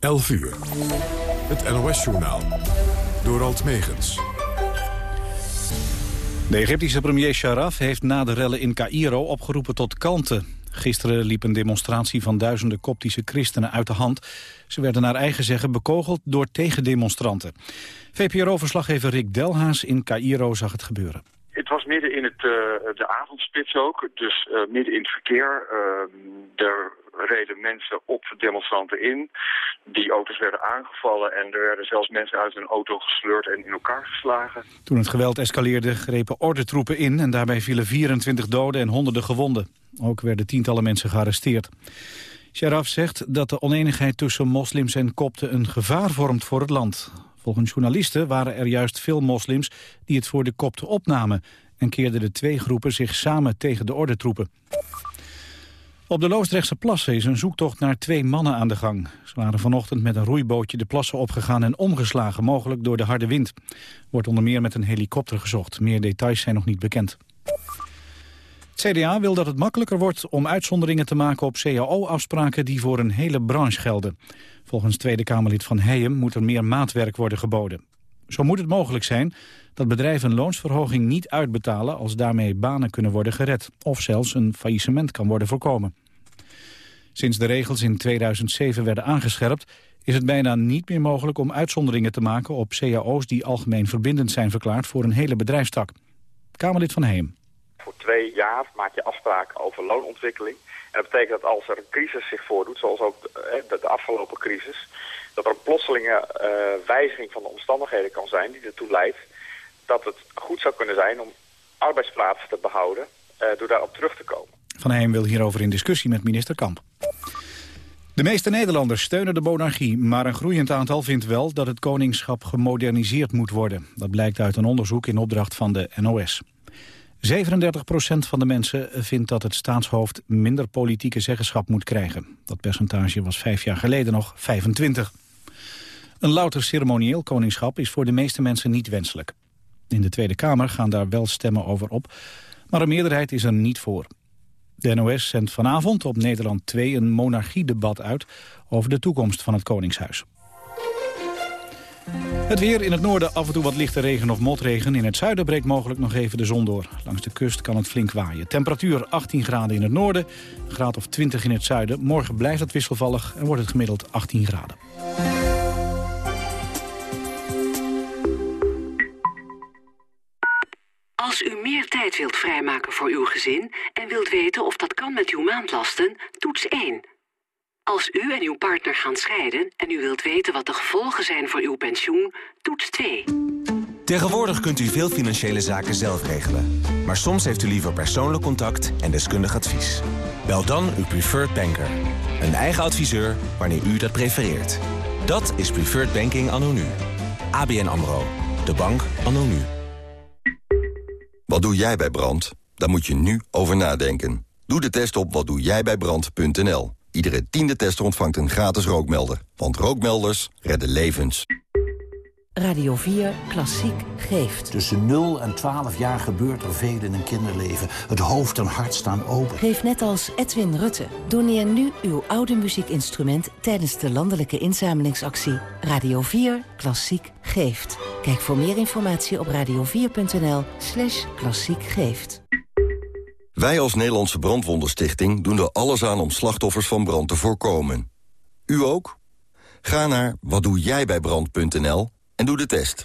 11 uur. Het NOS-journaal. Door Alt Megens. De Egyptische premier Sharaf heeft na de rellen in Cairo opgeroepen tot kalmte. Gisteren liep een demonstratie van duizenden koptische christenen uit de hand. Ze werden naar eigen zeggen bekogeld door tegendemonstranten. VPRO-verslaggever Rick Delhaas in Cairo zag het gebeuren. Het was midden in het, uh, de avondspits ook, dus uh, midden in het verkeer. Er reden mensen op demonstranten in. Die auto's werden aangevallen en er werden zelfs mensen uit hun auto gesleurd en in elkaar geslagen. Toen het geweld escaleerde grepen ordentroepen in en daarbij vielen 24 doden en honderden gewonden. Ook werden tientallen mensen gearresteerd. Sharaf zegt dat de oneenigheid tussen moslims en kopten een gevaar vormt voor het land. Volgens journalisten waren er juist veel moslims die het voor de kopten opnamen... en keerden de twee groepen zich samen tegen de ordentroepen. Op de Loosdrechtse plassen is een zoektocht naar twee mannen aan de gang. Ze waren vanochtend met een roeibootje de plassen opgegaan en omgeslagen, mogelijk door de harde wind. Wordt onder meer met een helikopter gezocht. Meer details zijn nog niet bekend. CDA wil dat het makkelijker wordt om uitzonderingen te maken op cao-afspraken die voor een hele branche gelden. Volgens Tweede Kamerlid Van Heijem moet er meer maatwerk worden geboden. Zo moet het mogelijk zijn dat bedrijven een loonsverhoging niet uitbetalen als daarmee banen kunnen worden gered of zelfs een faillissement kan worden voorkomen. Sinds de regels in 2007 werden aangescherpt is het bijna niet meer mogelijk om uitzonderingen te maken op cao's die algemeen verbindend zijn verklaard voor een hele bedrijfstak. Kamerlid Van Heem. Voor twee jaar maak je afspraken over loonontwikkeling. En dat betekent dat als er een crisis zich voordoet, zoals ook de, de afgelopen crisis... dat er een plotselinge uh, wijziging van de omstandigheden kan zijn die ertoe leidt... dat het goed zou kunnen zijn om arbeidsplaatsen te behouden uh, door daarop terug te komen. Van Heem wil hierover in discussie met minister Kamp. De meeste Nederlanders steunen de monarchie, maar een groeiend aantal vindt wel dat het koningschap gemoderniseerd moet worden. Dat blijkt uit een onderzoek in opdracht van de NOS. 37% van de mensen vindt dat het staatshoofd minder politieke zeggenschap moet krijgen. Dat percentage was vijf jaar geleden nog 25. Een louter ceremonieel koningschap is voor de meeste mensen niet wenselijk. In de Tweede Kamer gaan daar wel stemmen over op, maar een meerderheid is er niet voor. De NOS zendt vanavond op Nederland 2 een monarchiedebat uit over de toekomst van het Koningshuis. Het weer in het noorden af en toe wat lichte regen of motregen. In het zuiden breekt mogelijk nog even de zon door. Langs de kust kan het flink waaien. Temperatuur 18 graden in het noorden, een graad of 20 in het zuiden. Morgen blijft het wisselvallig en wordt het gemiddeld 18 graden. Als u meer tijd wilt vrijmaken voor uw gezin... en wilt weten of dat kan met uw maandlasten, toets 1... Als u en uw partner gaan scheiden en u wilt weten wat de gevolgen zijn voor uw pensioen, toets 2. Tegenwoordig kunt u veel financiële zaken zelf regelen. Maar soms heeft u liever persoonlijk contact en deskundig advies. Bel dan uw preferred banker. Een eigen adviseur wanneer u dat prefereert. Dat is Preferred Banking anno nu. ABN AMRO. De bank anno nu. Wat doe jij bij brand? Daar moet je nu over nadenken. Doe de test op watdoejijbijbrand.nl. Iedere tiende tester ontvangt een gratis rookmelder. Want rookmelders redden levens. Radio 4 Klassiek geeft. Tussen 0 en 12 jaar gebeurt er veel in een kinderleven. Het hoofd en hart staan open. Geef net als Edwin Rutte. Doneer nu uw oude muziekinstrument... tijdens de landelijke inzamelingsactie Radio 4 Klassiek geeft. Kijk voor meer informatie op radio4.nl slash klassiek geeft. Wij als Nederlandse Brandwondenstichting doen er alles aan om slachtoffers van brand te voorkomen. U ook? Ga naar watdoejijbijbrand.nl en doe de test.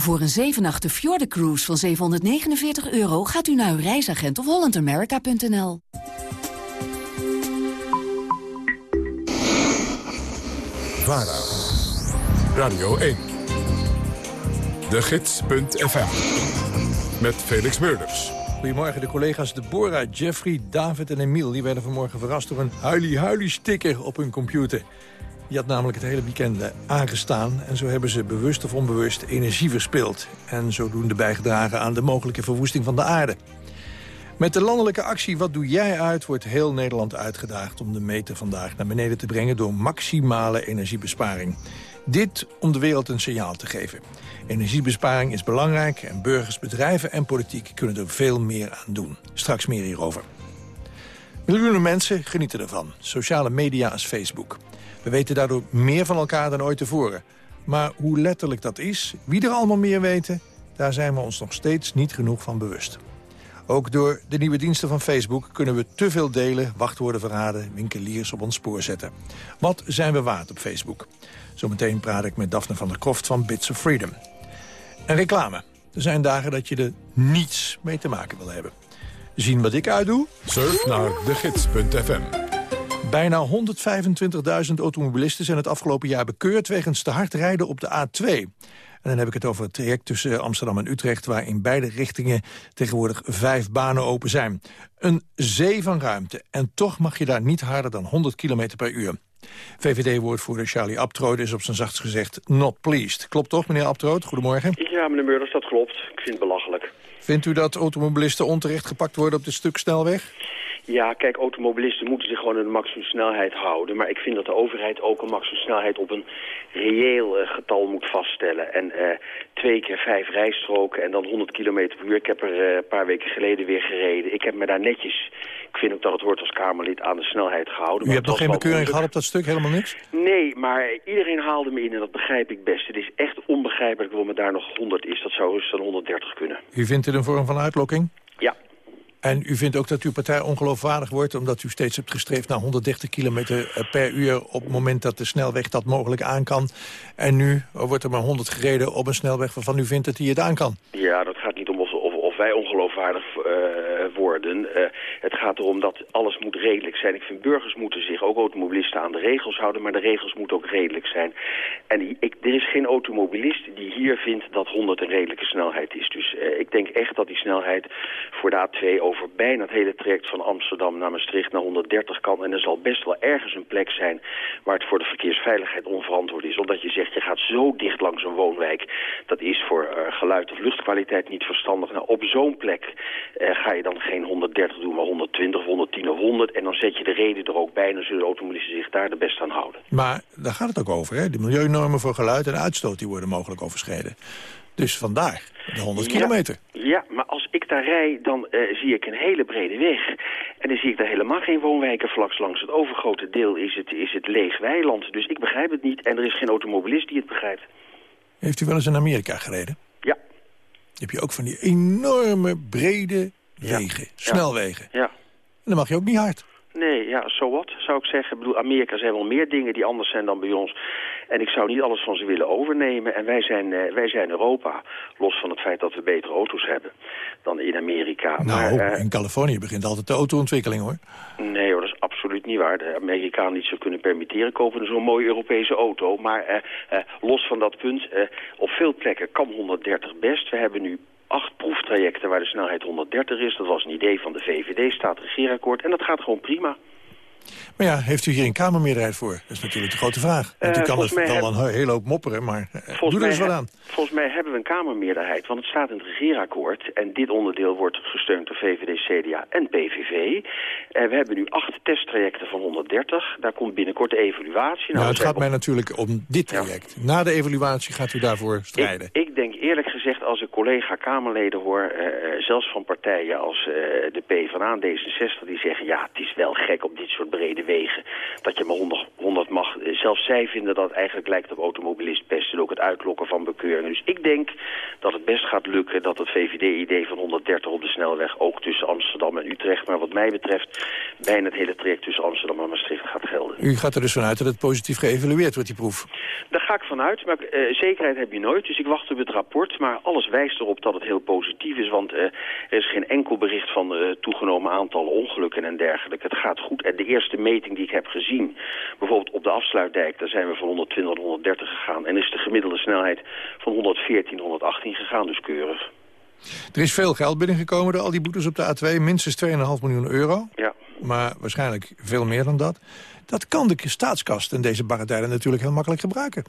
Voor een 7 nachten Cruise van 749 euro gaat u naar uw reisagent of hollandamerica.nl. VARA, Radio 1, de gids.fm, met Felix Meurders. Goedemorgen, de collega's Deborah, Jeffrey, David en Emiel... die werden vanmorgen verrast door een huilie-huilie-sticker op hun computer. Die had namelijk het hele weekend aangestaan. En zo hebben ze bewust of onbewust energie verspild. En zodoende bijgedragen aan de mogelijke verwoesting van de aarde. Met de landelijke actie Wat doe jij uit... wordt heel Nederland uitgedaagd om de meter vandaag naar beneden te brengen... door maximale energiebesparing. Dit om de wereld een signaal te geven. Energiebesparing is belangrijk en burgers, bedrijven en politiek kunnen er veel meer aan doen. Straks meer hierover. Miljoenen mensen genieten ervan. Sociale media als Facebook. We weten daardoor meer van elkaar dan ooit tevoren. Maar hoe letterlijk dat is, wie er allemaal meer weten... daar zijn we ons nog steeds niet genoeg van bewust. Ook door de nieuwe diensten van Facebook kunnen we te veel delen... wachtwoorden verraden, winkeliers op ons spoor zetten. Wat zijn we waard op Facebook? Zometeen praat ik met Daphne van der Kroft van Bits of Freedom. En reclame. Er zijn dagen dat je er niets mee te maken wil hebben. Zien wat ik uitdoe? Surf naar degids.fm. Bijna 125.000 automobilisten zijn het afgelopen jaar bekeurd... wegens te hard rijden op de A2. En dan heb ik het over het traject tussen Amsterdam en Utrecht... waar in beide richtingen tegenwoordig vijf banen open zijn. Een zee van ruimte. En toch mag je daar niet harder dan 100 km per uur. VVD-woordvoerder Charlie Abtroot is op zijn zachtst gezegd not pleased. Klopt toch, meneer Abtroot? Goedemorgen. Ja, meneer Meurders, dat klopt. Ik vind het belachelijk. Vindt u dat automobilisten onterecht gepakt worden op dit stuk snelweg? Ja, kijk, automobilisten moeten zich gewoon een maximumsnelheid houden. Maar ik vind dat de overheid ook een maximumsnelheid op een reëel uh, getal moet vaststellen. En uh, twee keer vijf rijstroken en dan 100 km per uur. Ik heb er uh, een paar weken geleden weer gereden. Ik heb me daar netjes, ik vind ook dat het hoort als Kamerlid, aan de snelheid gehouden. U hebt nog geen bekeuring gehad op dat stuk, helemaal niks? Nee, maar iedereen haalde me in en dat begrijp ik best. Het is echt onbegrijpelijk waarom het daar nog 100 is. Dat zou rustig dan 130 kunnen. U vindt het een vorm van uitlokking? Ja. En u vindt ook dat uw partij ongeloofwaardig wordt... omdat u steeds hebt gestreefd naar 130 km per uur... op het moment dat de snelweg dat mogelijk aan kan. En nu wordt er maar 100 gereden op een snelweg waarvan u vindt dat hij het aan kan. Ja, dat gaat niet om of, of, of wij ongeloofwaardig uh, worden. Uh, het gaat erom dat alles moet redelijk zijn. Ik vind burgers moeten zich, ook automobilisten, aan de regels houden... maar de regels moeten ook redelijk zijn. En ik, er is geen automobilist die hier vindt dat 100 een redelijke snelheid is. Dus uh, ik denk echt dat die snelheid voor de A2 over bijna het hele traject van Amsterdam naar Maastricht naar 130 kan. En er zal best wel ergens een plek zijn waar het voor de verkeersveiligheid onverantwoord is. Omdat je zegt, je gaat zo dicht langs een woonwijk. Dat is voor geluid of luchtkwaliteit niet verstandig. Nou, op zo'n plek uh, ga je dan geen 130 doen, maar 120, 110 of 100. En dan zet je de reden er ook bij en dan zullen de automobilisten zich daar de best aan houden. Maar daar gaat het ook over, hè? De milieunormen voor geluid en uitstoot die worden mogelijk overschreden. Dus vandaar de 100 ja, kilometer. Ja, maar als ik daar rijd, dan uh, zie ik een hele brede weg. En dan zie ik daar helemaal geen woonwijken vlaks langs. Het overgrote deel is het, is het leeg weiland. Dus ik begrijp het niet en er is geen automobilist die het begrijpt. Heeft u wel eens in Amerika gereden? Ja. Heb je ook van die enorme brede wegen, ja. snelwegen. Ja. En dan mag je ook niet hard. Nee, ja, zo so wat, zou ik zeggen. Ik bedoel, Amerika zijn wel meer dingen die anders zijn dan bij ons. En ik zou niet alles van ze willen overnemen. En wij zijn, uh, wij zijn Europa, los van het feit dat we betere auto's hebben dan in Amerika. Nou, maar, uh, in Californië begint altijd de autoontwikkeling, hoor. Nee, hoor, dat is absoluut niet waar. De Amerikanen niet zo kunnen permitteren kopen zo'n mooie Europese auto. Maar uh, los van dat punt, op veel plekken kan 130 best. We hebben nu acht proeftrajecten waar de snelheid 130 is. Dat was een idee van de VVD, staat regeerakkoord. En dat gaat gewoon prima. Maar ja, heeft u hier een Kamermeerderheid voor? Dat is natuurlijk de grote vraag. Want u uh, kan het wel een hele hoop mopperen, maar uh, doe er eens wat aan. Volgens mij hebben we een Kamermeerderheid, want het staat in het regeerakkoord. En dit onderdeel wordt gesteund door VVD, CDA en PVV. Uh, we hebben nu acht testtrajecten van 130. Daar komt binnenkort de evaluatie. Nou, nou het gaat mij natuurlijk om dit traject. Ja. Na de evaluatie gaat u daarvoor strijden. Ik, ik denk eerlijk gezegd, als ik collega-Kamerleden hoor, uh, zelfs van partijen als de PvdA en D66, die zeggen, ja, het is wel gek op dit soort brede wegen, dat je maar 100, 100 mag. Zelfs zij vinden dat eigenlijk lijkt op automobilist best en ook het uitlokken van bekeuringen. Dus ik denk dat het best gaat lukken dat het VVD-idee van 130 op de snelweg ook tussen Amsterdam en Utrecht, maar wat mij betreft bijna het hele traject tussen Amsterdam en Maastricht gaat gelden. U gaat er dus vanuit dat het positief geëvalueerd wordt, die proef? Daar ga ik vanuit, maar uh, zekerheid heb je nooit, dus ik wacht op het rapport. Maar alles wijst erop dat het heel positief is, want uh, er is geen enkel bericht van uh, toegenomen aantallen ongelukken en dergelijke. Het gaat goed. En de eerste meting die ik heb gezien, bijvoorbeeld op de afsluitdijk, daar zijn we van 120 naar 130 gegaan. En is de gemiddelde snelheid van 114, 118 gegaan, dus keurig. Er is veel geld binnengekomen door al die boetes op de A2, minstens 2,5 miljoen euro. Ja. Maar waarschijnlijk veel meer dan dat. Dat kan de staatskast in deze barre tijden natuurlijk heel makkelijk gebruiken.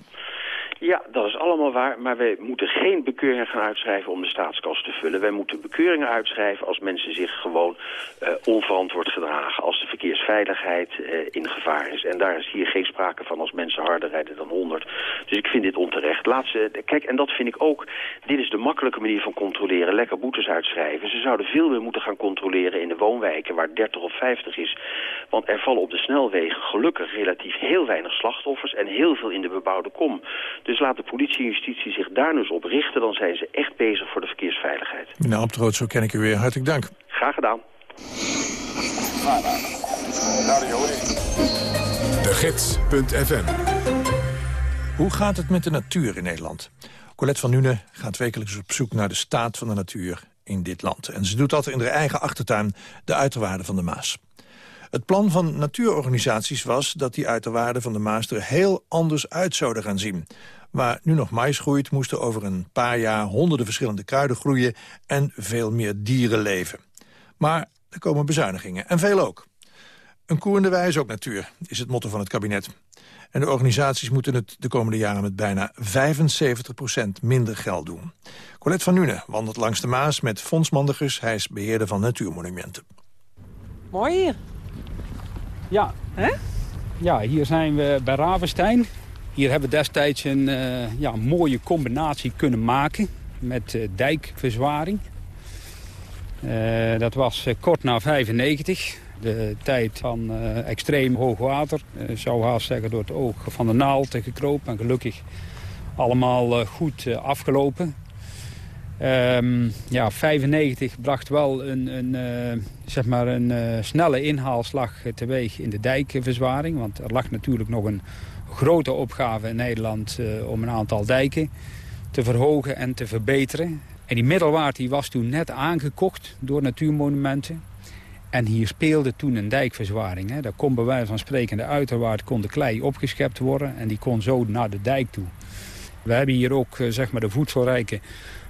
Ja, dat is allemaal waar, maar wij moeten geen bekeuringen gaan uitschrijven om de staatskas te vullen. Wij moeten bekeuringen uitschrijven als mensen zich gewoon uh, onverantwoord gedragen. Als de verkeersveiligheid uh, in gevaar is. En daar is hier geen sprake van als mensen harder rijden dan 100. Dus ik vind dit onterecht. Laat ze, kijk, en dat vind ik ook, dit is de makkelijke manier van controleren. Lekker boetes uitschrijven. Ze zouden veel meer moeten gaan controleren in de woonwijken waar 30 of 50 is. Want er vallen op de snelwegen gelukkig relatief heel weinig slachtoffers en heel veel in de bebouwde kom. Dus laat de politie en justitie zich daar dus op richten. Dan zijn ze echt bezig voor de verkeersveiligheid. Meneer Abtroot, zo ken ik u weer. Hartelijk dank. Graag gedaan. De Gids.fm Hoe gaat het met de natuur in Nederland? Colette van Nune gaat wekelijks op zoek naar de staat van de natuur in dit land. En ze doet dat in haar eigen achtertuin, de uiterwaarden van de Maas. Het plan van natuurorganisaties was dat die uiterwaarden van de Maas er heel anders uit zouden gaan zien. Waar nu nog mais groeit, moesten over een paar jaar honderden verschillende kruiden groeien en veel meer dieren leven. Maar er komen bezuinigingen, en veel ook. Een koe in de wei is ook natuur, is het motto van het kabinet. En de organisaties moeten het de komende jaren met bijna 75% minder geld doen. Colette van Nune wandelt langs de Maas met Fons Mandegers. Hij is beheerder van natuurmonumenten. Mooi hier. Ja. Hè? Ja, hier zijn we bij Ravenstein. Hier hebben we destijds een uh, ja, mooie combinatie kunnen maken met uh, dijkverzwaring. Uh, dat was kort na 95, de tijd van extreem hoog water. zou haast zeggen door het oog van de naald gekropen en gelukkig allemaal goed afgelopen. Um, ja, 95 bracht wel een, een, zeg maar een snelle inhaalslag teweeg in de dijkverzwaring. Want er lag natuurlijk nog een grote opgave in Nederland uh, om een aantal dijken te verhogen en te verbeteren. En die middelwaard die was toen net aangekocht door natuurmonumenten. En hier speelde toen een dijkverzwaring. Hè. Daar kon bij wijze van spreken de uiterwaard kon de klei opgeschept worden. En die kon zo naar de dijk toe. We hebben hier ook zeg maar de voedselrijke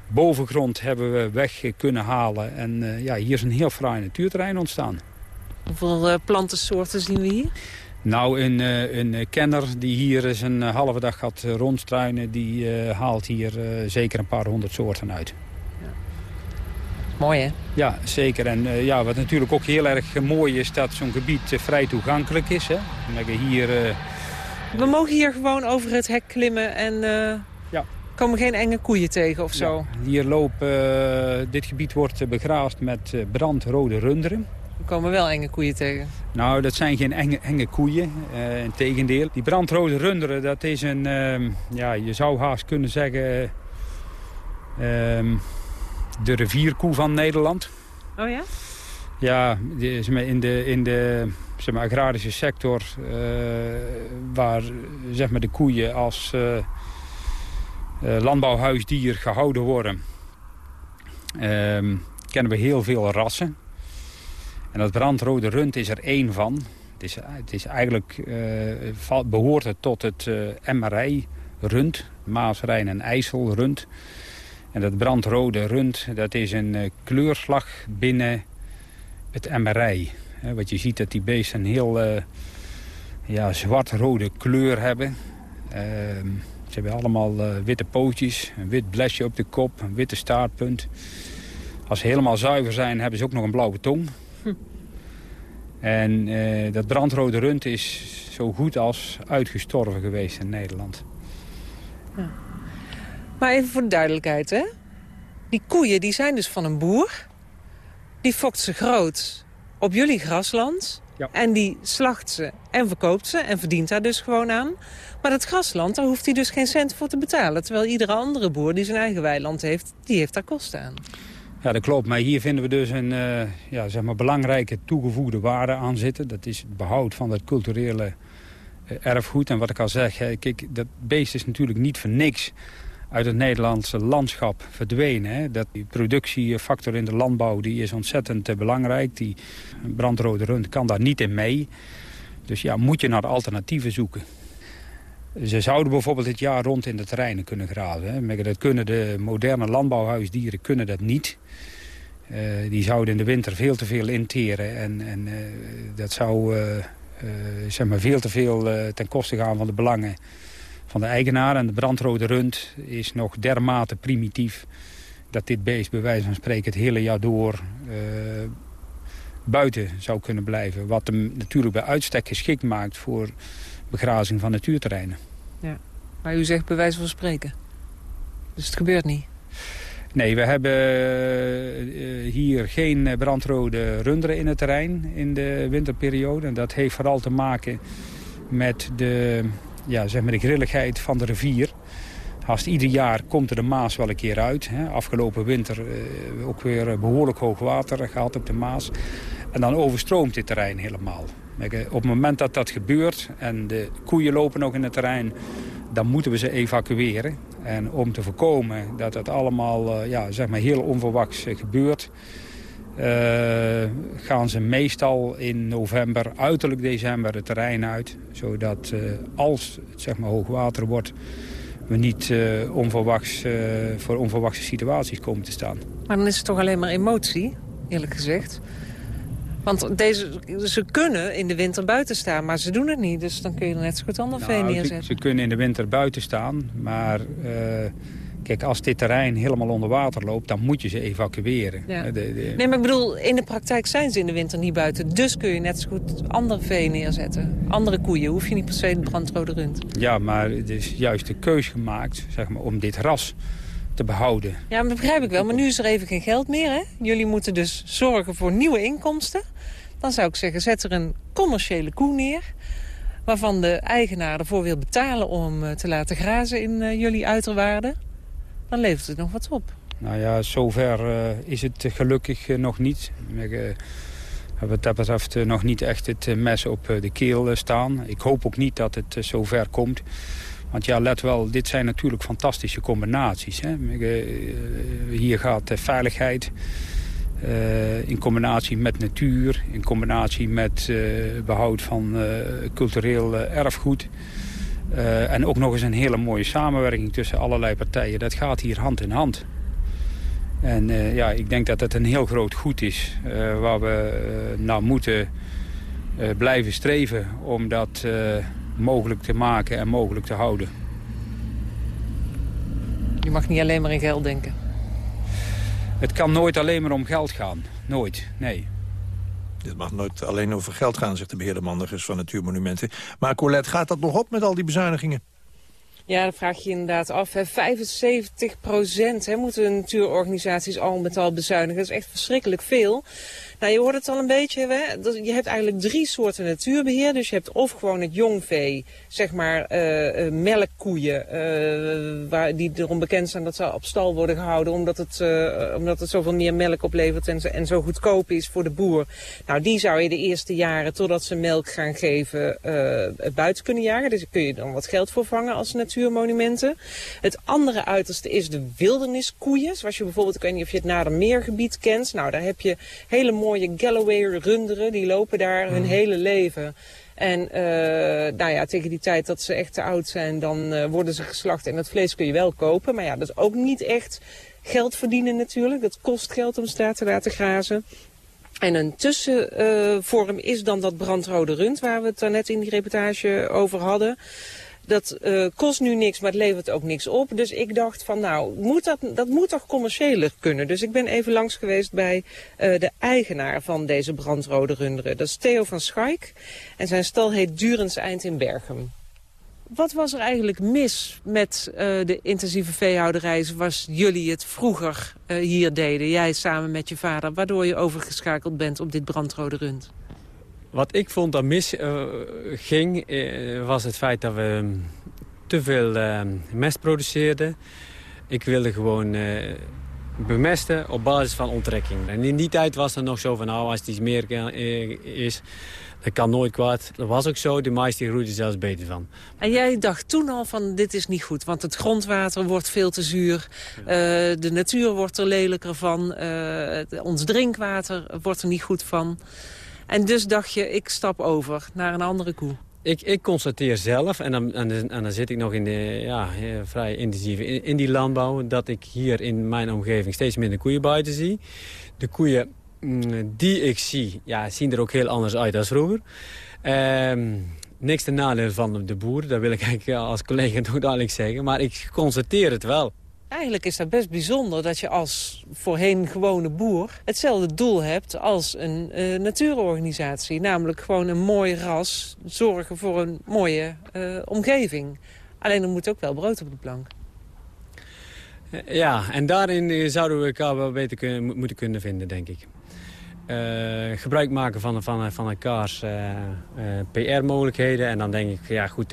bovengrond hebben we weg kunnen halen. En uh, ja, hier is een heel fraai natuurterrein ontstaan. Hoeveel plantensoorten zien we hier? Nou, een, uh, een kenner die hier eens een halve dag gaat rondstruinen... die haalt hier zeker een paar honderd soorten uit. Ja. Mooi, hè? Ja, zeker. En ja, wat natuurlijk ook heel erg mooi is... dat zo'n gebied vrij toegankelijk is. Hè? Hier, we mogen hier gewoon over het hek klimmen en... Ja, komen geen enge koeien tegen of zo? Ja, hier lopen, dit gebied wordt begraasd met brandrode runderen. Er komen wel enge koeien tegen? Nou, dat zijn geen enge, enge koeien, uh, in tegendeel. Die brandrode runderen, dat is een, uh, ja, je zou haast kunnen zeggen... de rivierkoe van Nederland. Oh ja? Ja, in de, in de zeg maar, agrarische sector... waar zeg maar, de koeien als... Landbouwhuisdier gehouden worden... Uh, kennen we heel veel rassen. En dat brandrode rund is er één van. Het is, het is eigenlijk, uh, behoort het tot het uh, MRI-rund, Maas, Rijn en IJssel rund. En dat brandrode rund, dat is een kleurslag binnen het MRI. wat je ziet dat die beesten een heel ja, zwart-rode kleur hebben. Ehm, ze hebben allemaal witte pootjes, een wit blesje op de kop, een witte staartpunt. Als ze helemaal zuiver zijn, hebben ze ook nog een blauwe tong. Hm. En uh, dat brandrode rund is zo goed als uitgestorven geweest in Nederland. Ja. Maar even voor de duidelijkheid, hè? Die koeien die zijn dus van een boer. Die fokt ze groot op jullie grasland. Ja. En die slacht ze en verkoopt ze en verdient daar dus gewoon aan. Maar dat grasland, daar hoeft hij dus geen cent voor te betalen. Terwijl iedere andere boer die zijn eigen weiland heeft, die heeft daar kosten aan. Ja, dat klopt. Maar hier vinden we dus een uh, ja, zeg maar belangrijke toegevoegde waarde aan zitten. Dat is het behoud van het culturele uh, erfgoed. En wat ik al zeg, kijk, dat beest is natuurlijk niet voor niks uit het Nederlandse landschap verdwenen. Hè. Dat die productiefactor in de landbouw die is ontzettend uh, belangrijk. Die brandrode rund kan daar niet in mee. Dus ja, moet je naar alternatieven zoeken. Ze zouden bijvoorbeeld het jaar rond in de terreinen kunnen grazen. Hè. Dat kunnen de moderne landbouwhuisdieren kunnen dat niet. Die zouden in de winter veel te veel interen. En, en dat zou zeg maar veel te veel ten koste gaan van de belangen van de eigenaar. En de brandrode rund is nog dermate primitief... dat dit beest bij wijze van spreken het hele jaar door buiten zou kunnen blijven. Wat hem natuurlijk bij uitstek geschikt maakt voor begrazing van natuurterreinen. Ja, maar u zegt bij wijze van spreken. Dus het gebeurt niet? Nee, we hebben uh, hier geen brandrode runderen in het terrein in de winterperiode. En dat heeft vooral te maken met de, ja, zeg maar de grilligheid van de rivier. Haast ieder jaar komt er de Maas wel een keer uit. Afgelopen winter ook weer behoorlijk hoog water gehad op de Maas. En dan overstroomt dit terrein helemaal. Op het moment dat dat gebeurt en de koeien lopen nog in het terrein... dan moeten we ze evacueren. En om te voorkomen dat het allemaal uh, ja, zeg maar heel onverwachts uh, gebeurt... Uh, gaan ze meestal in november, uiterlijk december, het terrein uit. Zodat als het zeg maar, hoogwater wordt... we niet onverwachts, voor onverwachte situaties komen te staan. Maar dan is het toch alleen maar emotie, eerlijk gezegd? Want deze, ze kunnen in de winter buiten staan, maar ze doen het niet. Dus dan kun je er net zo goed ander vee nou, neerzetten. Ze, kunnen in de winter buiten staan, maar... Uh, kijk, als dit terrein helemaal onder water loopt, dan moet je ze evacueren. Ja. De, de... Nee, maar ik bedoel, in de praktijk zijn ze in de winter niet buiten. Dus kun je net zo goed andere vee neerzetten. Andere koeien, hoef je niet per se de brandrode rund. Ja, maar het is juist de keus gemaakt zeg maar, om dit ras te behouden. Ja, dat begrijp ik wel. Maar nu is er even geen geld meer. Hè? Jullie moeten dus zorgen voor nieuwe inkomsten. Dan zou ik zeggen, zet er een commerciële koe neer... waarvan de eigenaar ervoor wil betalen om eh, te laten grazen in uh, jullie uiterwaarden. Dan levert het nog wat op. Nou ja, zover uh, is het gelukkig nog niet. We hebben dat betreft nog niet echt het mes op de keel staan. Ik hoop ook niet dat het zover komt. Want ja, let wel, dit zijn natuurlijk fantastische combinaties. Hè. Hier gaat veiligheid uh, in combinatie met natuur, in combinatie met uh, behoud van cultureel erfgoed. en ook nog eens een hele mooie samenwerking tussen allerlei partijen. Dat gaat hier hand in hand. En ja, ik denk dat het een heel groot goed is waar we naar moeten blijven streven om dat mogelijk te maken en mogelijk te houden. Je mag niet alleen maar in geld denken. Het kan nooit alleen maar om geld gaan. Nooit, nee. Dit mag nooit alleen over geld gaan, zegt de beheerder Manders van Natuurmonumenten. Maar Colette, gaat dat nog op met al die bezuinigingen? Ja, dat vraag je inderdaad af. Hè. 75 procent hè, moeten natuurorganisaties al met al bezuinigen. Dat is echt verschrikkelijk veel. Nou, je hoort het al een beetje. Hè? Je hebt eigenlijk drie soorten natuurbeheer. Dus je hebt of gewoon het jongvee, zeg maar uh, melkkoeien, uh, waar, die erom bekend zijn dat ze op stal worden gehouden, omdat het, omdat het zoveel meer melk oplevert en, en zo goedkoop is voor de boer. Nou, die zou je de eerste jaren, totdat ze melk gaan geven, buiten kunnen jagen. Dus kun je dan wat geld voor vangen als natuurmonumenten. Het andere uiterste is de wilderniskoeien. Zoals je bijvoorbeeld, ik weet niet of je het Nadermeergebied kent. Nou, daar heb je hele mooie mooie Galloway-runderen. Die lopen daar hun mhm. hele leven. En uh, nou ja, tegen die tijd dat ze echt te oud zijn, dan uh, worden ze geslacht. En dat vlees kun je wel kopen. Maar ja, dat is ook niet echt geld verdienen natuurlijk. Dat kost geld om ze te laten grazen. En een tussenvorm uh, is dan dat brandrode rund, waar we het net in die reportage over hadden dat uh, kost nu niks, maar het levert ook niks op. Dus ik dacht van nou, moet dat, dat moet toch commerciëler kunnen. Dus ik ben even langs geweest bij uh, de eigenaar van deze brandrode runderen. Dat is Theo van Schaik. En zijn stal heet Durens Eind in Bergen. Wat was er eigenlijk mis met uh, de intensieve veehouderij zoals jullie het vroeger hier deden? Jij samen met je vader, waardoor je overgeschakeld bent op dit brandrode rund? Wat ik vond dat mis uh, ging, uh, was het feit dat we te veel uh, mest produceerden. Ik wilde gewoon bemesten op basis van onttrekking. En in die tijd was het nog zo van, nou, als het iets meer is, dat kan nooit kwaad. Dat was ook zo, de mais die groeide zelfs beter van. En jij dacht toen al van, dit is niet goed, want het grondwater wordt veel te zuur. de natuur wordt er lelijker van, ons drinkwater wordt er niet goed van. En dus dacht je, ik stap over naar een andere koe. ik, ik constateer zelf, en dan, en, dan zit ik nog in de, ja, vrij intensief in, die landbouw... dat ik hier in mijn omgeving steeds minder koeien buiten zie. De koeien mm, die ik zie, ja, zien er ook heel anders uit dan vroeger. Ehm, niks te nadeel van de boer, dat wil ik eigenlijk als collega toch duidelijk zeggen. Maar ik constateer het wel. Eigenlijk is dat best bijzonder dat je als voorheen gewone boer... hetzelfde doel hebt als een uh, natuurorganisatie. Namelijk gewoon een mooi ras, zorgen voor een mooie uh, omgeving. Alleen er moet ook wel brood op de plank. Ja, en daarin zouden we elkaar wel beter kunnen, moeten kunnen vinden, denk ik. Uh, gebruik maken van, van, van elkaars uh, uh, PR-mogelijkheden. En dan denk ik, ja goed,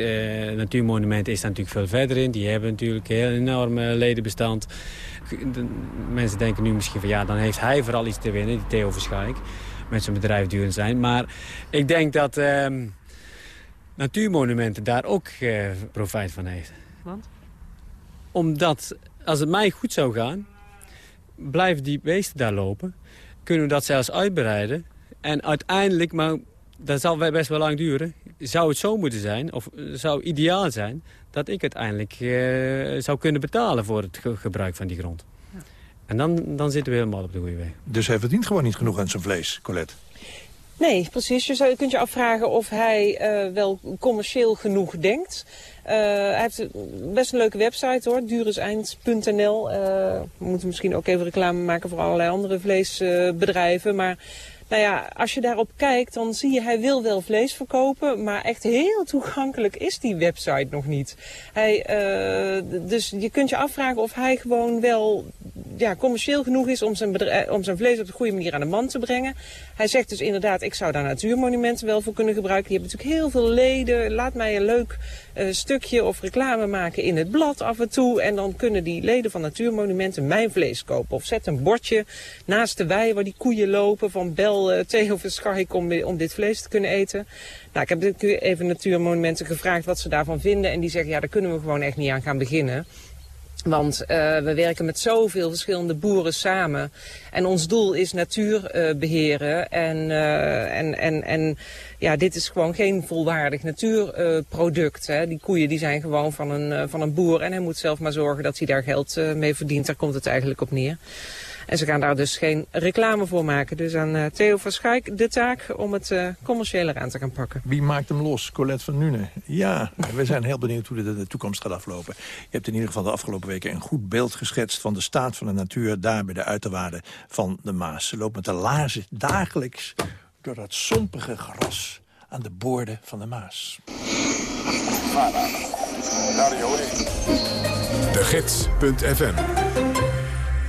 Natuurmonumenten is daar natuurlijk veel verder in. Die hebben natuurlijk een heel enorm ledenbestand. De, mensen denken nu misschien van ja, dan heeft hij vooral iets te winnen, die Theo Verschaik. Met zijn bedrijf zijn. Maar ik denk dat ehm, Natuurmonumenten daar ook profijt van heeft. Want? Omdat, als het mij goed zou gaan, blijven die beesten daar lopen kunnen we dat zelfs uitbreiden. En uiteindelijk, maar dat zal best wel lang duren... zou het zo moeten zijn, of zou ideaal zijn... dat ik uiteindelijk uh, zou kunnen betalen voor het gebruik van die grond. Ja. En dan, dan zitten we helemaal op de goede weg. Dus hij verdient gewoon niet genoeg aan zijn vlees, Colette? Nee, precies. Je, zou, je kunt je afvragen of hij uh, wel commercieel genoeg denkt. Uh, hij heeft best een leuke website hoor, dureseind.nl. Uh, we moeten misschien ook even reclame maken voor allerlei andere vleesbedrijven. maar nou ja, als je daarop kijkt, dan zie je hij wil wel vlees verkopen, maar echt heel toegankelijk is die website nog niet. Hij, uh, dus je kunt je afvragen of hij gewoon wel ja, commercieel genoeg is om zijn, om zijn vlees op de goede manier aan de man te brengen. Hij zegt dus inderdaad, ik zou daar natuurmonumenten wel voor kunnen gebruiken. Die hebben natuurlijk heel veel leden. Laat mij een leuk stukje of reclame maken in het blad af en toe. En dan kunnen die leden van natuurmonumenten mijn vlees kopen. Of zet een bordje naast de wei waar die koeien lopen van bel uh, Theo Verschaik om, om dit vlees te kunnen eten. Nou, ik heb even natuurmonumenten gevraagd wat ze daarvan vinden. En die zeggen, ja, daar kunnen we gewoon echt niet aan gaan beginnen. Want uh, we werken met zoveel verschillende boeren samen. En ons doel is natuur uh, beheren. En, uh, en, en, en ja, dit is gewoon geen volwaardig natuurproduct. die koeien die zijn gewoon van een, van een boer. En hij moet zelf maar zorgen dat hij daar geld mee verdient. Daar komt het eigenlijk op neer. En ze gaan daar dus geen reclame voor maken. Dus aan uh, Theo van Schaik de taak om het uh, commerciële aan te gaan pakken. Wie maakt hem los? Colette van Nune. Ja, we zijn heel benieuwd hoe dit in de toekomst gaat aflopen. Je hebt in ieder geval de afgelopen weken een goed beeld geschetst... van de staat van de natuur daar bij de uiterwaarden van de Maas. Ze loopt met de laarzen dagelijks door dat sompige gras aan de boorden van de Maas. De Gids.fm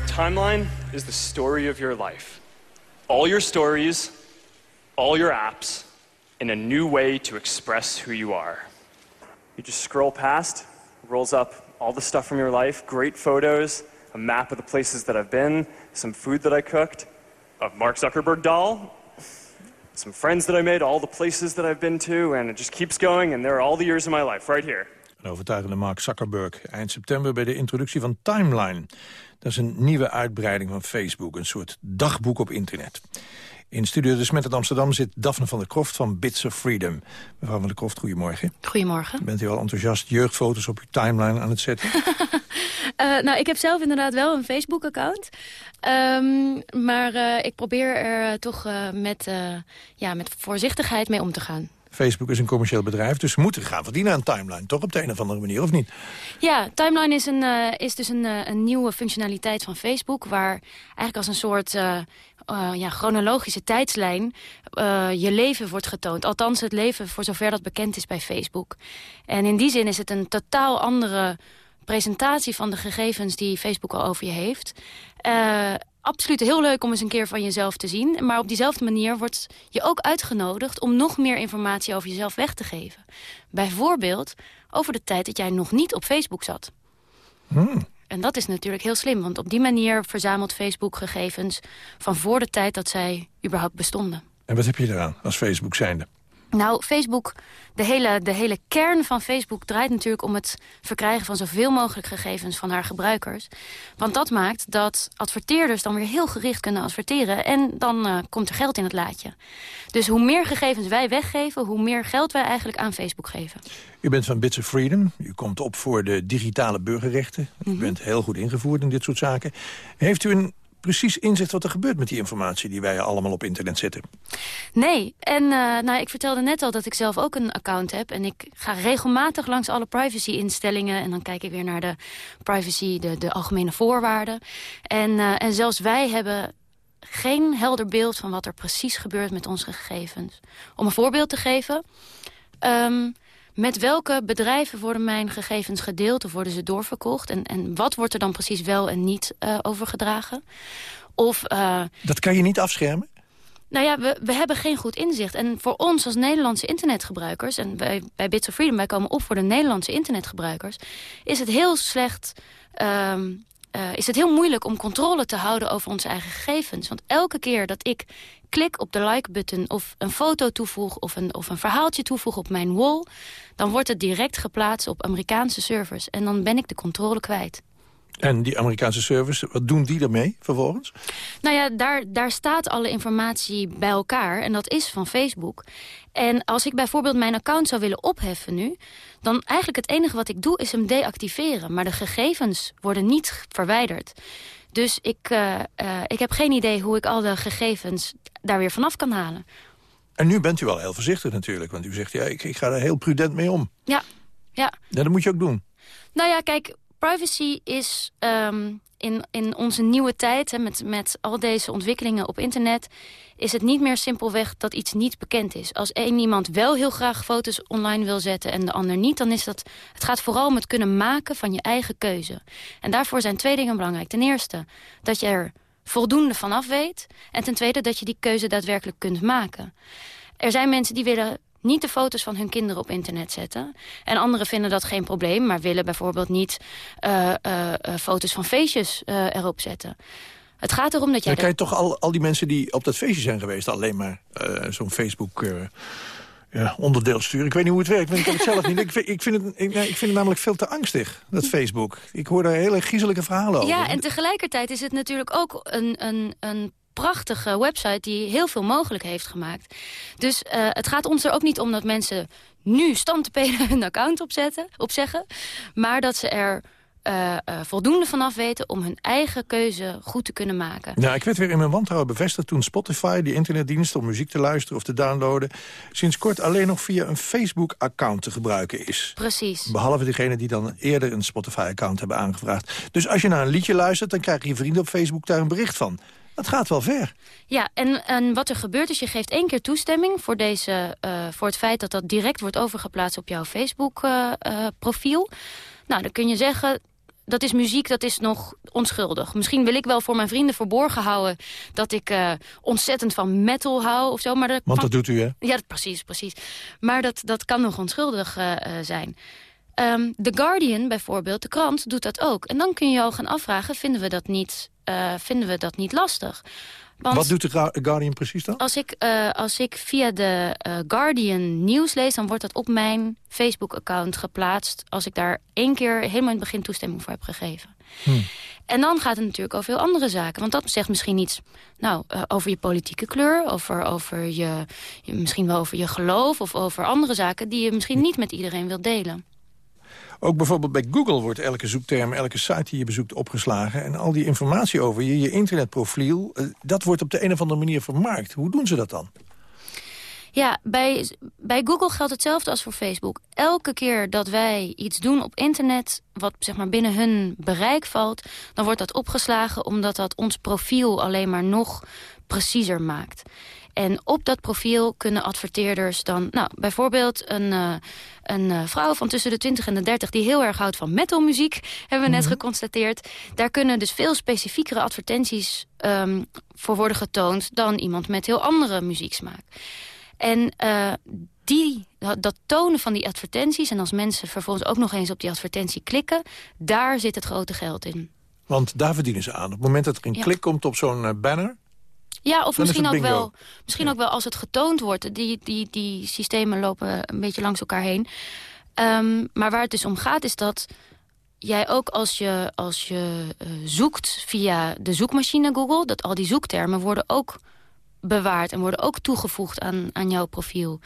Timeline is the story of your life. All your stories, all your apps, in a new way to express who you are. You just scroll past, rolls up all the stuff from your life, great photos, a map of the places that I've been, some food that I cooked, a Mark Zuckerberg doll, some friends that I made, all the places that I've been to, and it just keeps going, and there are all the years of my life right here. Een overtuigende Mark Zuckerberg eind september bij de introductie van Timeline. Dat is een nieuwe uitbreiding van Facebook, een soort dagboek op internet. In Studio De Smet in Amsterdam zit Daphne van der Kroft van Bits of Freedom. Mevrouw van der Kroft, goedemorgen. Goedemorgen. Bent u al enthousiast jeugdfoto's op uw timeline aan het zetten? uh, nou, ik heb zelf inderdaad wel een Facebook-account. Um, maar uh, ik probeer er uh, toch met, ja, met voorzichtigheid mee om te gaan. Facebook is een commercieel bedrijf, dus ze moeten gaan verdienen aan Timeline. Toch op de een of andere manier, of niet? Ja, Timeline is, een, uh, is dus een, uh, een, nieuwe functionaliteit van Facebook... waar eigenlijk als een soort uh, ja, chronologische tijdslijn je leven wordt getoond. Althans, het leven voor zover dat bekend is bij Facebook. En in die zin is het een totaal andere presentatie van de gegevens die Facebook al over je heeft absoluut heel leuk om eens een keer van jezelf te zien. Maar op diezelfde manier wordt je ook uitgenodigd... om nog meer informatie over jezelf weg te geven. Bijvoorbeeld over de tijd dat jij nog niet op Facebook zat. Hmm. En dat is natuurlijk heel slim, want op die manier verzamelt Facebook gegevens... van voor de tijd dat zij überhaupt bestonden. En wat heb je eraan als Facebook zijnde? Nou, Facebook, de hele, de hele kern van Facebook draait natuurlijk om het verkrijgen van zoveel mogelijk gegevens van haar gebruikers. Want dat maakt dat adverteerders dan weer heel gericht kunnen adverteren en dan uh, komt er geld in het laadje. Dus hoe meer gegevens wij weggeven, hoe meer geld wij eigenlijk aan Facebook geven. U bent van Bits of Freedom. U komt op voor de digitale burgerrechten. U Mhm. bent heel goed ingevoerd in dit soort zaken. Heeft u een precies inzicht wat er gebeurt met die informatie... die wij allemaal op internet zetten? Nee, en eh, nou, ik vertelde net al dat ik zelf ook een account heb. En ik ga regelmatig langs alle privacy-instellingen. En dan kijk ik weer naar de privacy, de, de algemene voorwaarden. En, eh, en zelfs wij hebben geen helder beeld van wat er precies gebeurt met onze gegevens. Om een voorbeeld te geven... ehm, met welke bedrijven worden mijn gegevens gedeeld of worden ze doorverkocht? En, en wat wordt er dan precies wel en niet eh, overgedragen? Of eh, Dat kan je niet afschermen? nou ja, we, we hebben geen goed inzicht. En voor ons als Nederlandse internetgebruikers... en wij, bij Bits of Freedom, wij komen op voor de Nederlandse internetgebruikers... is het heel slecht... ehm, eh, is het heel moeilijk om controle te houden over onze eigen gegevens. Want elke keer dat ik klik op de like-button... of een foto toevoeg of een, of een verhaaltje toevoeg op mijn wall... dan wordt het direct geplaatst op Amerikaanse servers. En dan ben ik de controle kwijt. En die Amerikaanse service, wat doen die ermee vervolgens? Nou ja, daar, daar staat alle informatie bij elkaar. En dat is van Facebook. En als ik bijvoorbeeld mijn account zou willen opheffen nu... dan eigenlijk het enige wat ik doe is hem deactiveren. Maar de gegevens worden niet verwijderd. Dus ik, eh, eh, ik heb geen idee hoe ik al de gegevens daar weer vanaf kan halen. En nu bent u wel heel voorzichtig natuurlijk. Want u zegt, ja, ik, ik ga er heel prudent mee om. Ja, ja. Ja, dat moet je ook doen. Nou ja, kijk, privacy is ehm, in, in onze nieuwe tijd... Hè, met, met al deze ontwikkelingen op internet... is het niet meer simpelweg dat iets niet bekend is. Als één iemand wel heel graag foto's online wil zetten... en de ander niet, dan is dat... het gaat vooral om het kunnen maken van je eigen keuze. En daarvoor zijn twee dingen belangrijk. Ten eerste, dat je er voldoende vanaf weet... en ten tweede, dat je die keuze daadwerkelijk kunt maken. Er zijn mensen die willen niet de foto's van hun kinderen op internet zetten. En anderen vinden dat geen probleem... maar willen bijvoorbeeld niet uh, uh, uh, foto's van feestjes erop zetten. Het gaat erom dat jij... Dan kan je toch al, al die mensen die op dat feestje zijn geweest... alleen maar zo'n Facebook... Ja, onderdeel sturen. Ik weet niet hoe het werkt, want ik heb het zelf niet. Ik vind, ik, vind het, ik, ik vind het namelijk veel te angstig, dat Facebook. Ik hoor daar hele griezelige verhalen over. Ja, en tegelijkertijd is het natuurlijk ook een, een, een prachtige website die heel veel mogelijk heeft gemaakt. Dus uh, het gaat ons er ook niet om dat mensen nu stand te pelen hun account opzetten, opzeggen. Maar dat ze er uh, uh, voldoende vanaf weten om hun eigen keuze goed te kunnen maken. Nou, ik werd weer in mijn wantrouwen bevestigd toen Spotify, die internetdienst om muziek te luisteren of te downloaden, sinds kort alleen nog via een Facebook-account te gebruiken is. Precies. Behalve degene die dan eerder een Spotify-account hebben aangevraagd. Dus als je naar een liedje luistert, dan krijgen je vrienden op Facebook daar een bericht van. Dat gaat wel ver. Ja, en, en wat er gebeurt is, je geeft één keer toestemming voor, deze, uh, voor het feit dat dat direct wordt overgeplaatst op jouw Facebook-profiel. Uh, uh, nou, dan kun je zeggen, dat is muziek, dat is nog onschuldig. Misschien wil ik wel voor mijn vrienden verborgen houden... dat ik uh, ontzettend van metal hou of zo. Maar dat Want dat doet u, hè? Ja, precies, precies. Maar dat, dat kan nog onschuldig uh, zijn. Um, The Guardian bijvoorbeeld, de krant, doet dat ook. En dan kun je je al gaan afvragen, vinden we dat niet, uh, vinden we dat niet lastig? Want Wat doet de Guardian precies dan? Als ik, uh, als ik via de uh, Guardian nieuws lees... dan wordt dat op mijn Facebook-account geplaatst... als ik daar één keer helemaal in het begin toestemming voor heb gegeven. Hmm. En dan gaat het natuurlijk over heel andere zaken. Want dat zegt misschien iets nou, uh, over je politieke kleur... Over, over je, je, misschien wel over je geloof of over andere zaken... die je misschien niet met iedereen wilt delen. Ook bijvoorbeeld bij Google wordt elke zoekterm, elke site die je bezoekt opgeslagen. En al die informatie over je, je internetprofiel, dat wordt op de een of andere manier vermarkt. Hoe doen ze dat dan? Ja, bij, bij Google geldt hetzelfde als voor Facebook. Elke keer dat wij iets doen op internet, wat zeg maar binnen hun bereik valt... dan wordt dat opgeslagen omdat dat ons profiel alleen maar nog preciezer maakt. En op dat profiel kunnen adverteerders dan... Nou, bijvoorbeeld een, uh, een uh, vrouw van tussen de 20 en de 30... die heel erg houdt van metalmuziek, hebben we net mm -hmm. geconstateerd. Daar kunnen dus veel specifiekere advertenties um, voor worden getoond... dan iemand met heel andere muzieksmaak. En uh, die, dat, dat tonen van die advertenties... en als mensen vervolgens ook nog eens op die advertentie klikken... daar zit het grote geld in. Want daar verdienen ze aan. Op het moment dat er een ja. klik komt op zo'n banner Ja, of Dan misschien ook, wel, misschien ook wel als het getoond wordt. Die, die, die systemen lopen een beetje langs elkaar heen. Ehm, maar waar het dus om gaat is dat jij ook als je, als je eh, zoekt via de zoekmachine Google... dat al die zoektermen worden ook bewaard en worden ook toegevoegd aan, aan jouw profiel.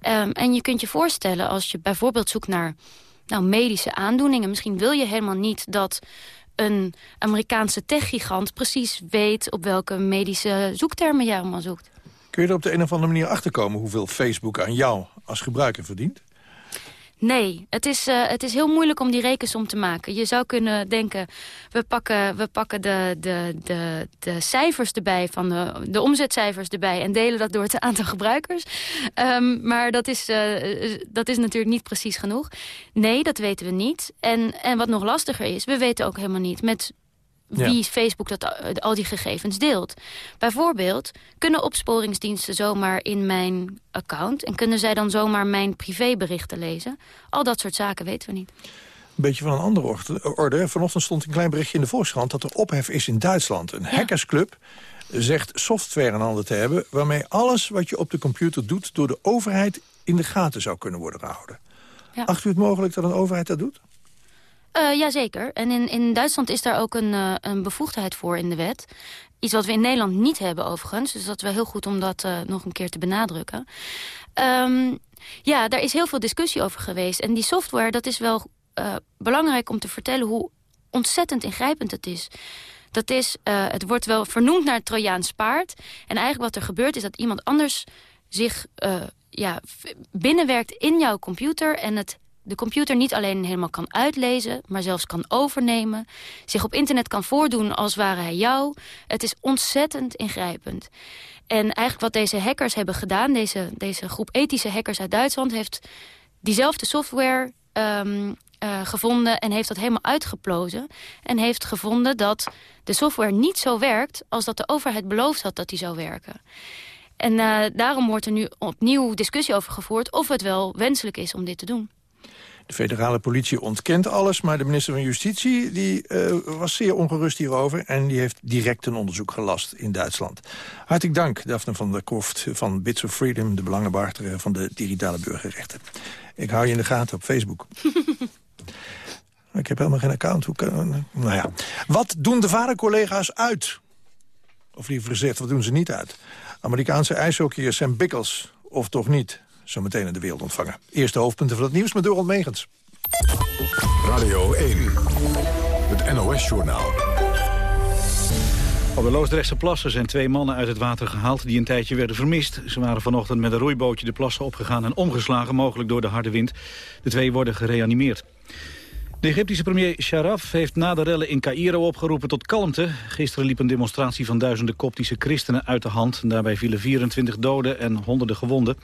Ehm, en je kunt je voorstellen als je bijvoorbeeld zoekt naar nou, medische aandoeningen... misschien wil je helemaal niet dat een Amerikaanse techgigant precies weet... op welke medische zoektermen jij allemaal zoekt. Kun je er op de een of andere manier achterkomen... hoeveel Facebook aan jou als gebruiker verdient? Nee, het is, eh, het is heel moeilijk om die rekensom te maken. Je zou kunnen denken, we pakken, we pakken de, de, de, de cijfers erbij, van de, de omzetcijfers erbij... en delen dat door het aantal gebruikers. Ehm, maar dat is, eh, dat is natuurlijk niet precies genoeg. Nee, dat weten we niet. En, en wat nog lastiger is, we weten ook helemaal niet... met wie Ja. Facebook dat, eh, al die gegevens deelt. Bijvoorbeeld kunnen opsporingsdiensten zomaar in mijn account... en kunnen zij dan zomaar mijn privéberichten lezen. Al dat soort zaken weten we niet. Een beetje van een andere orde-. Vanochtend stond een klein berichtje in de Volkskrant... dat er ophef is in Duitsland. Een hackersclub zegt software in handen te hebben... waarmee alles wat je op de computer doet... door de overheid in de gaten zou kunnen worden gehouden. Ja. Acht u het mogelijk dat een overheid dat doet? Eh jazeker. En in, in Duitsland is daar ook een, eh, een bevoegdheid voor in de wet. Iets wat we in Nederland niet hebben overigens. Dus dat is wel heel goed om dat eh, nog een keer te benadrukken. Ehm, ja, daar is heel veel discussie over geweest. En die software, dat is wel belangrijk om te vertellen... hoe ontzettend ingrijpend het is. Dat is, het wordt wel vernoemd naar het Trojaans paard. En eigenlijk wat er gebeurt is dat iemand anders zich ja, binnenwerkt in jouw computer... en het de computer niet alleen helemaal kan uitlezen... maar zelfs kan overnemen. Zich op internet kan voordoen als ware hij jou. Het is ontzettend ingrijpend. En eigenlijk wat deze hackers hebben gedaan... deze, deze groep ethische hackers uit Duitsland... heeft diezelfde software ehm, eh, gevonden en heeft dat helemaal uitgeplozen. En heeft gevonden dat de software niet zo werkt... als dat de overheid beloofd had dat die zou werken. En eh, daarom wordt er nu opnieuw discussie over gevoerd... of het wel wenselijk is om dit te doen. De federale politie ontkent alles, maar de minister van Justitie die, eh, was zeer ongerust hierover... en die heeft direct een onderzoek gelast in Duitsland. Hartelijk dank, Daphne van der Kroft van Bits of Freedom... de belangenbehartiger van de digitale burgerrechten. Ik hou je in de gaten op Facebook. Ik heb helemaal geen account. Hoe kan, nou ja. Wat doen de vadercollega's uit? Of liever gezegd, wat doen ze niet uit? Amerikaanse ijshockeyer Sam Bickles, of toch niet? Zometeen in de wereld ontvangen. Eerste hoofdpunten van het nieuws met Dorald Megens. Radio 1, het NOS-journaal. Op de Loosdrechtse plassen zijn twee mannen uit het water gehaald die een tijdje werden vermist. Ze waren vanochtend met een roeibootje de plassen opgegaan en omgeslagen, mogelijk door de harde wind. De twee worden gereanimeerd. De Egyptische premier Sharaf heeft na de rellen in Cairo opgeroepen tot kalmte. Gisteren liep een demonstratie van duizenden koptische christenen uit de hand. Daarbij vielen 24 doden en honderden gewonden.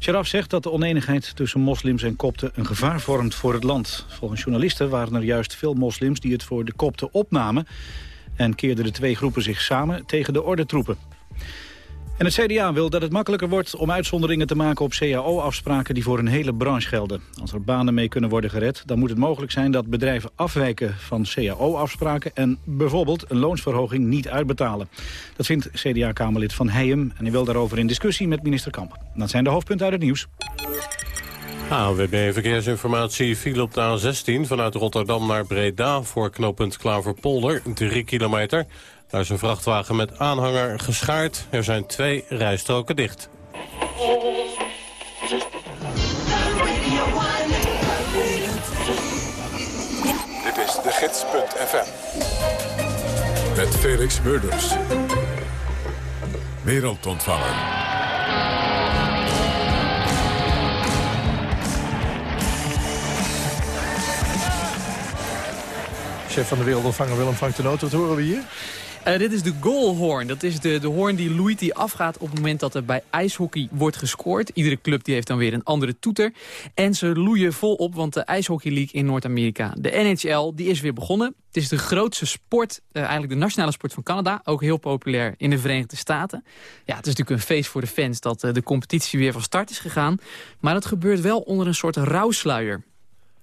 Sharaf zegt dat de oneenigheid tussen moslims en kopten een gevaar vormt voor het land. Volgens journalisten waren er juist veel moslims die het voor de kopten opnamen... en keerden de twee groepen zich samen tegen de ordentroepen. En het CDA wil dat het makkelijker wordt om uitzonderingen te maken op CAO-afspraken die voor een hele branche gelden. Als er banen mee kunnen worden gered, dan moet het mogelijk zijn dat bedrijven afwijken van CAO-afspraken en bijvoorbeeld een loonsverhoging niet uitbetalen. Dat vindt CDA-kamerlid Van Heijem en hij wil daarover in discussie met minister Kamp. Dat zijn de hoofdpunten uit het nieuws. AWB Verkeersinformatie viel op de A16 vanuit Rotterdam naar Breda... voor knooppunt Klaverpolder, 3 kilometer. Daar is een vrachtwagen met aanhanger geschaard. Er zijn twee rijstroken dicht. Dit is de gids.fm. Met Felix Murders. Wereldontvanger. Chef van de wereldontvanger Willem Frank de Noot, wat horen we hier? Eh, dit is de goalhorn. Dat is de, de hoorn die loeit, die afgaat op het moment dat er bij ijshockey wordt gescoord. Iedere club die heeft dan weer een andere toeter. En ze loeien volop, want de ijshockey league in Noord-Amerika, de NHL, die is weer begonnen. Het is de grootste sport, eh, eigenlijk de nationale sport van Canada. Ook heel populair in de Verenigde Staten. Ja, het is natuurlijk een feest voor de fans dat eh, de competitie weer van start is gegaan. Maar dat gebeurt wel onder een soort rouwsluier.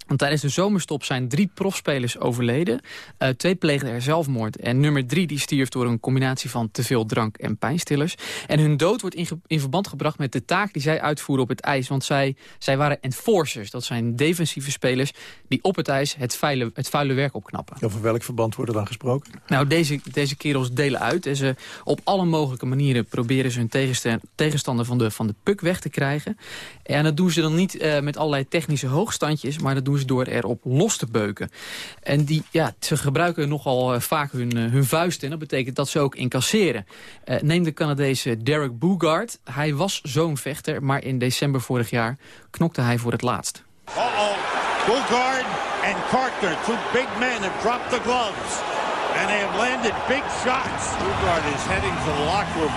Want tijdens de zomerstop zijn drie profspelers overleden. Uh, twee pleegden er zelfmoord. En nummer drie die stierf door een combinatie van te veel drank en pijnstillers. En hun dood wordt in, in, verband gebracht met de taak die zij uitvoeren op het ijs. Want zij, zij waren enforcers. Dat zijn defensieve spelers die op het ijs het vuile, het vuile werk opknappen. Over welk verband wordt er dan gesproken? Nou, deze, deze kerels delen uit. En ze, op alle mogelijke manieren proberen ze hun tegenstander van de, van de puk weg te krijgen. En dat doen ze dan niet uh, met allerlei technische hoogstandjes, maar dat doen door erop los te beuken. En die, ja, ze gebruiken nogal uh, vaak hun, uh, hun vuisten en dat betekent dat ze ook incasseren. neem de Canadese Derek Boogard. Hij was zo'n vechter, maar in december vorig jaar knokte hij voor het laatst. Uh-oh, Boogard and Carter, two big men have dropped the gloves. And they have landed big shots. Boogard is heading to the locker room.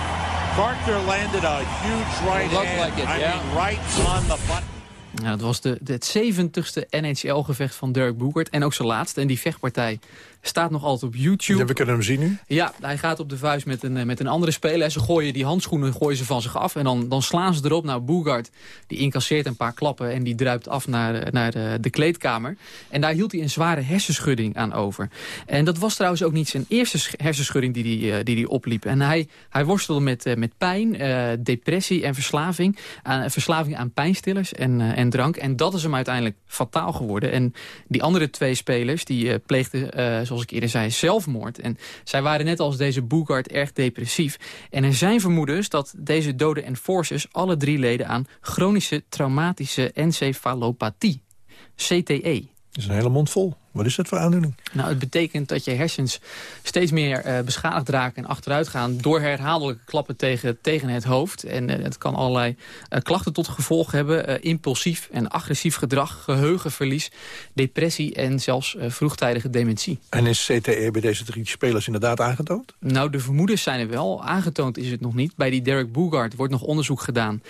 Carter landed a huge right hand. Like it, I yeah. mean, right on the button. Ja, het was de, het 70ste NHL-gevecht van Dirk Boegert. En ook zijn laatste. En die vechtpartij staat nog altijd op YouTube. Ja, we kunnen hem zien nu. Ja, hij gaat op de vuist met een, met een andere speler. Ze gooien die handschoenen gooien ze van zich af. En dan, dan slaan ze erop. Nou, Boegard die incasseert een paar klappen. En die druipt af naar, naar de, de kleedkamer. En daar hield hij een zware hersenschudding aan over. En dat was trouwens ook niet zijn eerste hersenschudding die hij die, die opliep. En hij, hij worstelde met, met pijn, uh, depressie en verslaving. Aan, verslaving aan pijnstillers en, uh, en drank. En dat is hem uiteindelijk fataal geworden. En die andere twee spelers die uh, pleegden zoals ik eerder zei, zelfmoord. En zij waren net als deze Boegard erg depressief. En er zijn vermoedens dat deze dode enforcers alle drie leden aan chronische traumatische encefalopathie. CTE. Dat is een hele mond vol. Wat is dat voor aandoening? Nou, het betekent dat je hersens steeds meer uh, beschadigd raken en achteruit gaan... door herhaaldelijke klappen tegen, tegen het hoofd. En uh, het kan allerlei uh, klachten tot gevolg hebben. impulsief en agressief gedrag, geheugenverlies, depressie... en zelfs vroegtijdige dementie. En is CTE bij deze drie spelers inderdaad aangetoond? Nou, de vermoedens zijn er wel. Aangetoond is het nog niet. Bij die Derek Boogard wordt nog onderzoek gedaan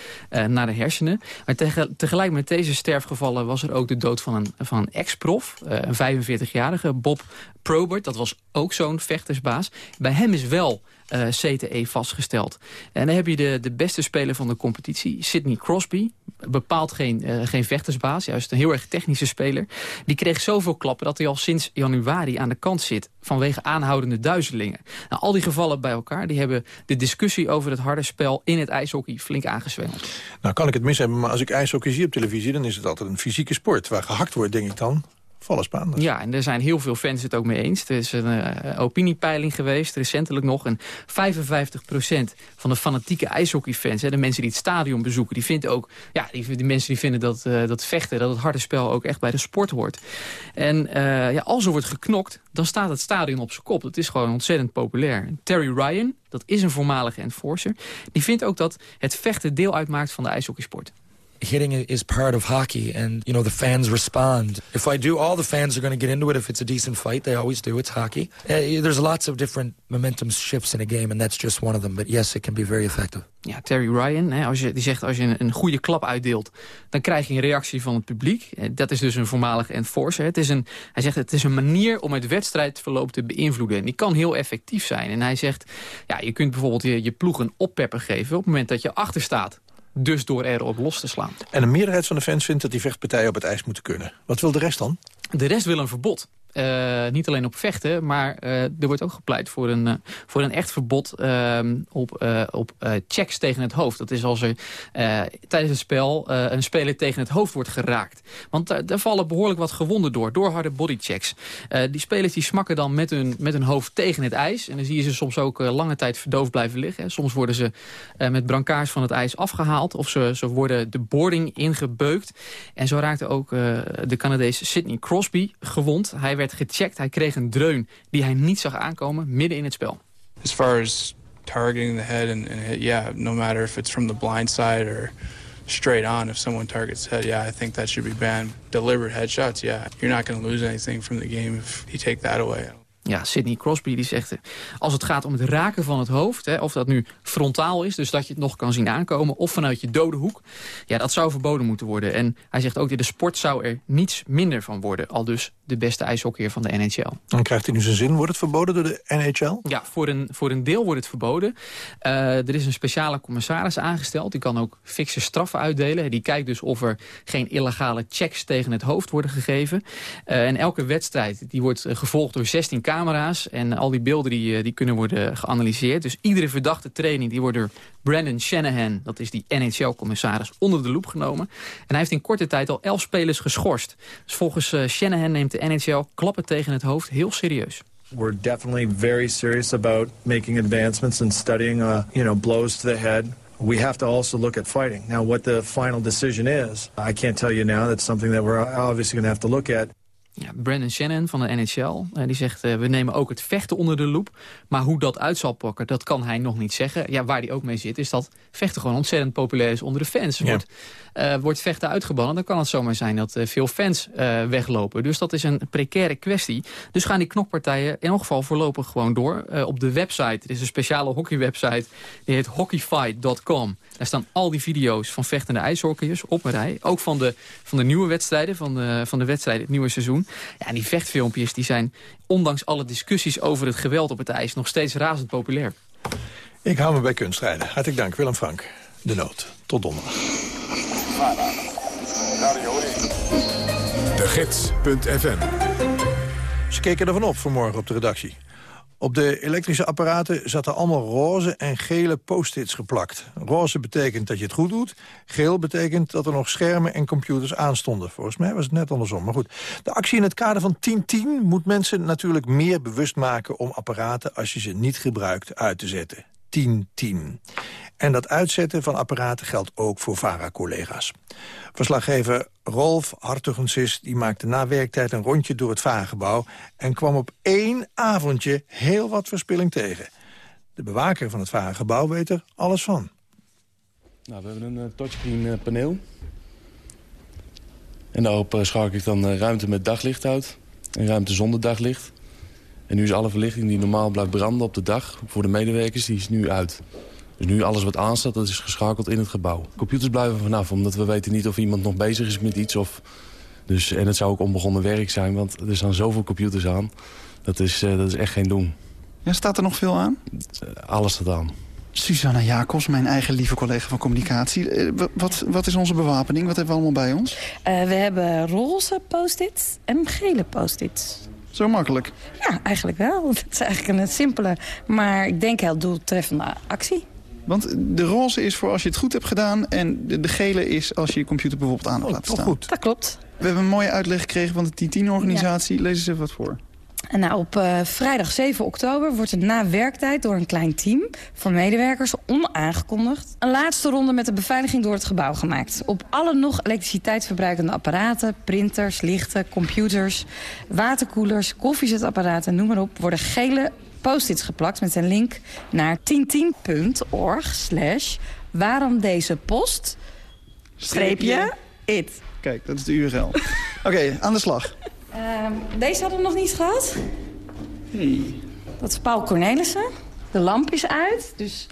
naar de hersenen. Maar tege tegelijk met deze sterfgevallen was er ook de dood van een, van een ex-prof... een 45-jarige Bob Probert. Dat was ook zo'n vechtersbaas. Bij hem is wel uh, CTE vastgesteld. En dan heb je de, de beste speler van de competitie, Sidney Crosby. Bepaalt geen, uh, geen vechtersbaas, juist een heel erg technische speler. Die kreeg zoveel klappen dat hij al sinds januari aan de kant zit... vanwege aanhoudende duizelingen. Nou, al die gevallen bij elkaar die hebben de discussie over het harde spel... in het ijshockey flink aangezwengeld. Nou, kan ik het mis hebben, maar als ik ijshockey zie op televisie... dan is het altijd een fysieke sport. Waar gehakt wordt, denk ik dan, volle Spaanders. Ja, en er zijn heel veel fans het ook mee eens. Er is een uh, opiniepeiling geweest, recentelijk nog. En 55% van de fanatieke ijshockeyfans, hè, de mensen die het stadion bezoeken... die vinden ook, ja, die, mensen die vinden dat, uh, dat vechten, dat het harde spel ook echt bij de sport hoort. En uh, ja, als er wordt geknokt, dan staat het stadion op zijn kop. Dat is gewoon ontzettend populair. Terry Ryan, dat is een voormalige enforcer, die vindt ook dat het vechten deel uitmaakt van de ijshockeysport. Hitting is part of hockey and you know the fans respond if i do all the fans are going to get into it if it's a decent fight they always do it's hockey uh, there's lots of different momentum shifts in a game and that's just one of them but yes it can be very effective ja, Terry Ryan, hè, als je, die zegt als je een, goede klap uitdeelt... dan krijg je een reactie van het publiek. Dat is dus een voormalige enforcer. Het is een, hij zegt het is een manier om het wedstrijdverloop te beïnvloeden. En die kan heel effectief zijn. En hij zegt, ja, je kunt bijvoorbeeld je, je ploeg een oppepper geven... op het moment dat je achter staat dus door erop los te slaan. En een meerderheid van de fans vindt dat die vechtpartijen op het ijs moeten kunnen. Wat wil de rest dan? De rest wil een verbod. Uh, niet alleen op vechten, maar uh, er wordt ook gepleit voor een, uh, voor een echt verbod op, op checks tegen het hoofd. Dat is als er tijdens het spel een speler tegen het hoofd wordt geraakt. Want daar vallen behoorlijk wat gewonden door, door harde bodychecks. die spelers die smakken dan met hun, met hun hoofd tegen het ijs. En dan zie je ze soms ook lange tijd verdoofd blijven liggen. Soms worden ze met brancards van het ijs afgehaald. Of ze, ze worden de boarding ingebeukt. En zo raakte ook de Canadees Sidney Crosby gewond. Hij werd gecheckt. Hij kreeg een dreun die hij niet zag aankomen midden in het spel. As far as targeting the head and, and hit, yeah, no matter if it's from the blind side or straight on, if someone targets head, yeah, I think that should be banned. Deliberate headshots, yeah, you're not going to lose anything from the game if you take that away. Ja, Sidney Crosby die zegt, eh, als het gaat om het raken van het hoofd... Hè, of dat nu frontaal is, dus dat je het nog kan zien aankomen... of vanuit je dode hoek, ja, dat zou verboden moeten worden. En hij zegt ook, de sport zou er niets minder van worden. Al dus de beste ijshockeyer van de NHL. Dan krijgt hij nu zijn zin. Wordt het verboden door de NHL? Ja, voor een, voor een deel wordt het verboden. Uh, er is een speciale commissaris aangesteld. Die kan ook fikse straffen uitdelen. Die kijkt dus of er geen illegale checks tegen het hoofd worden gegeven. Uh, en elke wedstrijd die wordt gevolgd door 16 camera's. En al die beelden die, die kunnen worden geanalyseerd. Dus iedere verdachte training die wordt door Brandon Shanahan... dat is die NHL-commissaris, onder de loep genomen. En hij heeft in korte tijd al elf spelers geschorst. Dus volgens uh, Shanahan neemt de NHL klappen tegen het hoofd heel serieus. We're definitely very serious about making advancements and studying, uh, you know, blows to the head. We have to also look at fighting. Now, what the final decision is, I can't tell you now. That's something that we're obviously going to have to look at. Ja, Brandon Shannon van de NHL, uh, die zegt... Uh, we nemen ook het vechten onder de loep. Maar hoe dat uit zal pakken, dat kan hij nog niet zeggen. Ja, waar hij ook mee zit, is dat vechten gewoon ontzettend populair is onder de fans. Ja. Wordt, uh, wordt vechten uitgebannen, dan kan het zomaar zijn dat veel fans weglopen. Dus dat is een precaire kwestie. Dus gaan die knokpartijen in elk geval voorlopig gewoon door. op de website, er is een speciale hockeywebsite, die heet hockeyfight.com. Daar staan al die video's van vechtende ijshockeyers op een rij. Ook van de, van de nieuwe wedstrijden, van de, van de wedstrijden het nieuwe seizoen. Ja, en die vechtfilmpjes die zijn, ondanks alle discussies over het geweld op het ijs... nog steeds razend populair. Ik hou me bij kunstrijden. Hartelijk dank, Willem Frank. De Nood. Tot donderdag. De Gids.fm Ze keken ervan op vanmorgen op de redactie. Op de elektrische apparaten zaten allemaal roze en gele post-its geplakt. Roze betekent dat je het goed doet. Geel betekent dat er nog schermen en computers aanstonden. Volgens mij was het net andersom. Maar goed, de actie in het kader van 1010 moet mensen natuurlijk meer bewust maken... om apparaten, als je ze niet gebruikt, uit te zetten. 1010. En dat uitzetten van apparaten geldt ook voor VARA-collega's. Verslaggever Rolf Hartugensis die maakte na werktijd een rondje door het VARA-gebouw... en kwam op één avondje heel wat verspilling tegen. De bewaker van het VARA-gebouw weet er alles van. Nou, we hebben een uh, touchscreen uh, paneel. En daarop uh, schakel ik dan ruimte met daglicht uit en ruimte zonder daglicht. En nu is alle verlichting die normaal blijft branden op de dag voor de medewerkers, die is nu uit. Dus nu alles wat aanstaat, dat is geschakeld in het gebouw. Computers blijven vanaf, omdat we weten niet of iemand nog bezig is met iets. Of... Dus, en het zou ook onbegonnen werk zijn, want er staan zoveel computers aan. Dat is, uh, dat is echt geen doen. Ja, staat er nog veel aan? Alles staat aan. Susanna Jacobs, mijn eigen lieve collega van communicatie. Uh, wat, wat is onze bewapening? Wat hebben we allemaal bij ons? Uh, we hebben roze post-its en gele post-its. Zo makkelijk? Ja, eigenlijk wel. Het is eigenlijk een simpele, maar ik denk heel doeltreffende actie. Want de roze is voor als je het goed hebt gedaan... en de, de gele is als je je computer bijvoorbeeld aan hebt oh, laten staan. Goed. Dat klopt. We hebben een mooie uitleg gekregen van de T10-organisatie. Ja. Lees eens even wat voor. En nou, op uh, vrijdag 7 oktober wordt er na werktijd door een klein team van medewerkers onaangekondigd een laatste ronde met de beveiliging door het gebouw gemaakt. Op alle nog elektriciteitsverbruikende apparaten, printers, lichten, computers, waterkoelers, koffiezetapparaten, noem maar op, worden gele post-its geplakt met een link naar 1010.org slash waarom deze post streepje it. Kijk, dat is de URL. Oké, okay, aan de slag. Uh, deze hadden we nog niet gehad. Hey. Dat is Paul Cornelissen. De lamp is uit, dus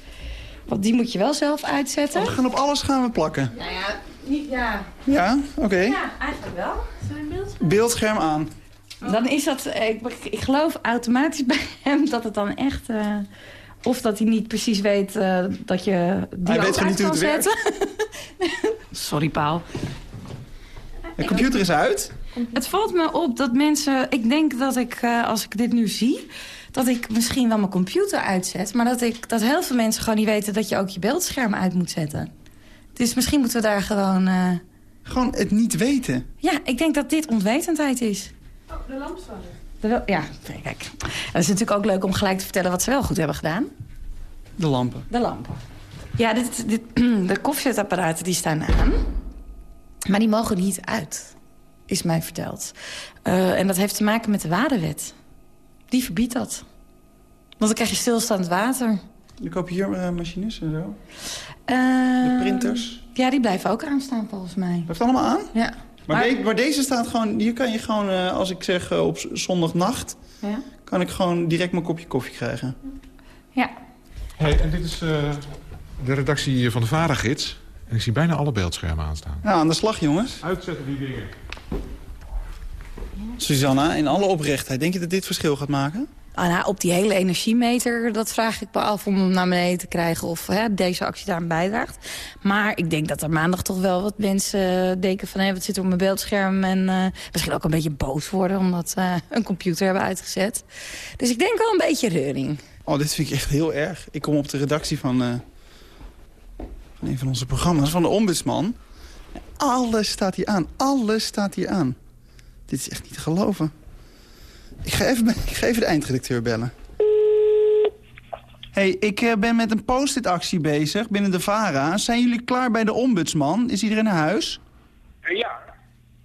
want die moet je wel zelf uitzetten. Oh, we gaan op alles gaan we plakken. Nou ja, niet, ja. Ja, oké. Okay. Ja, eigenlijk wel. Zijn beeldscherm? Beeldscherm aan. Dan is dat, ik, ik, geloof automatisch bij hem dat het dan echt... Uh, of dat hij niet precies weet uh, dat je die hij weet niet hoe het zetten. Sorry, Paul. De computer is uit. Het valt me op dat mensen... Ik denk dat ik, uh, als ik dit nu zie... dat ik misschien wel mijn computer uitzet... maar dat, ik, dat heel veel mensen gewoon niet weten... dat je ook je beeldscherm uit moet zetten. Dus misschien moeten we daar gewoon... Uh... Gewoon het niet weten? Ja, ik denk dat dit onwetendheid is. De lamp staat er. Ja, kijk. Het is natuurlijk ook leuk om gelijk te vertellen wat ze wel goed hebben gedaan. De lampen. De lampen. Ja, dit, dit, de koffiezetapparaten die staan aan. Maar die mogen niet uit, is mij verteld. Uh, en dat heeft te maken met de waterwet. Die verbiedt dat. Want dan krijg je stilstaand water. De kopieermachines en zo? Uh, de printers? Ja, die blijven ook aanstaan volgens mij. Blijft allemaal aan? Ja. Maar, de- maar deze staat gewoon... Hier kan je gewoon, eh, als ik zeg eh, op zondagnacht... Ja. kan ik gewoon direct mijn kopje koffie krijgen. Ja. Hey, en dit is eh, de redactie van de Varagids. En ik zie bijna alle beeldschermen aanstaan. Nou, aan de slag, jongens. Uitzetten die dingen. Susanna, in alle oprechtheid, denk je dat dit verschil gaat maken? Ah, nou, op die hele energiemeter, dat vraag ik me af om naar beneden te krijgen... of hè, deze actie daaraan bijdraagt. Maar ik denk dat er maandag toch wel wat mensen eh, denken van... hé, wat zit er op mijn beeldscherm? En eh, misschien ook een beetje boos worden omdat ze een computer hebben uitgezet. Dus ik denk wel een beetje reuring. Oh, dit vind ik echt heel erg. Ik kom op de redactie van, van een van onze programma's, van de Ombudsman. Alles staat hier aan. Alles staat hier aan. Dit is echt niet te geloven. Ik ga even, ik ga even de eindredacteur bellen. hey, ik eh, ben met een post-it actie bezig binnen de VARA. Zijn jullie klaar bij de Ombudsman? Is iedereen naar huis? Ja,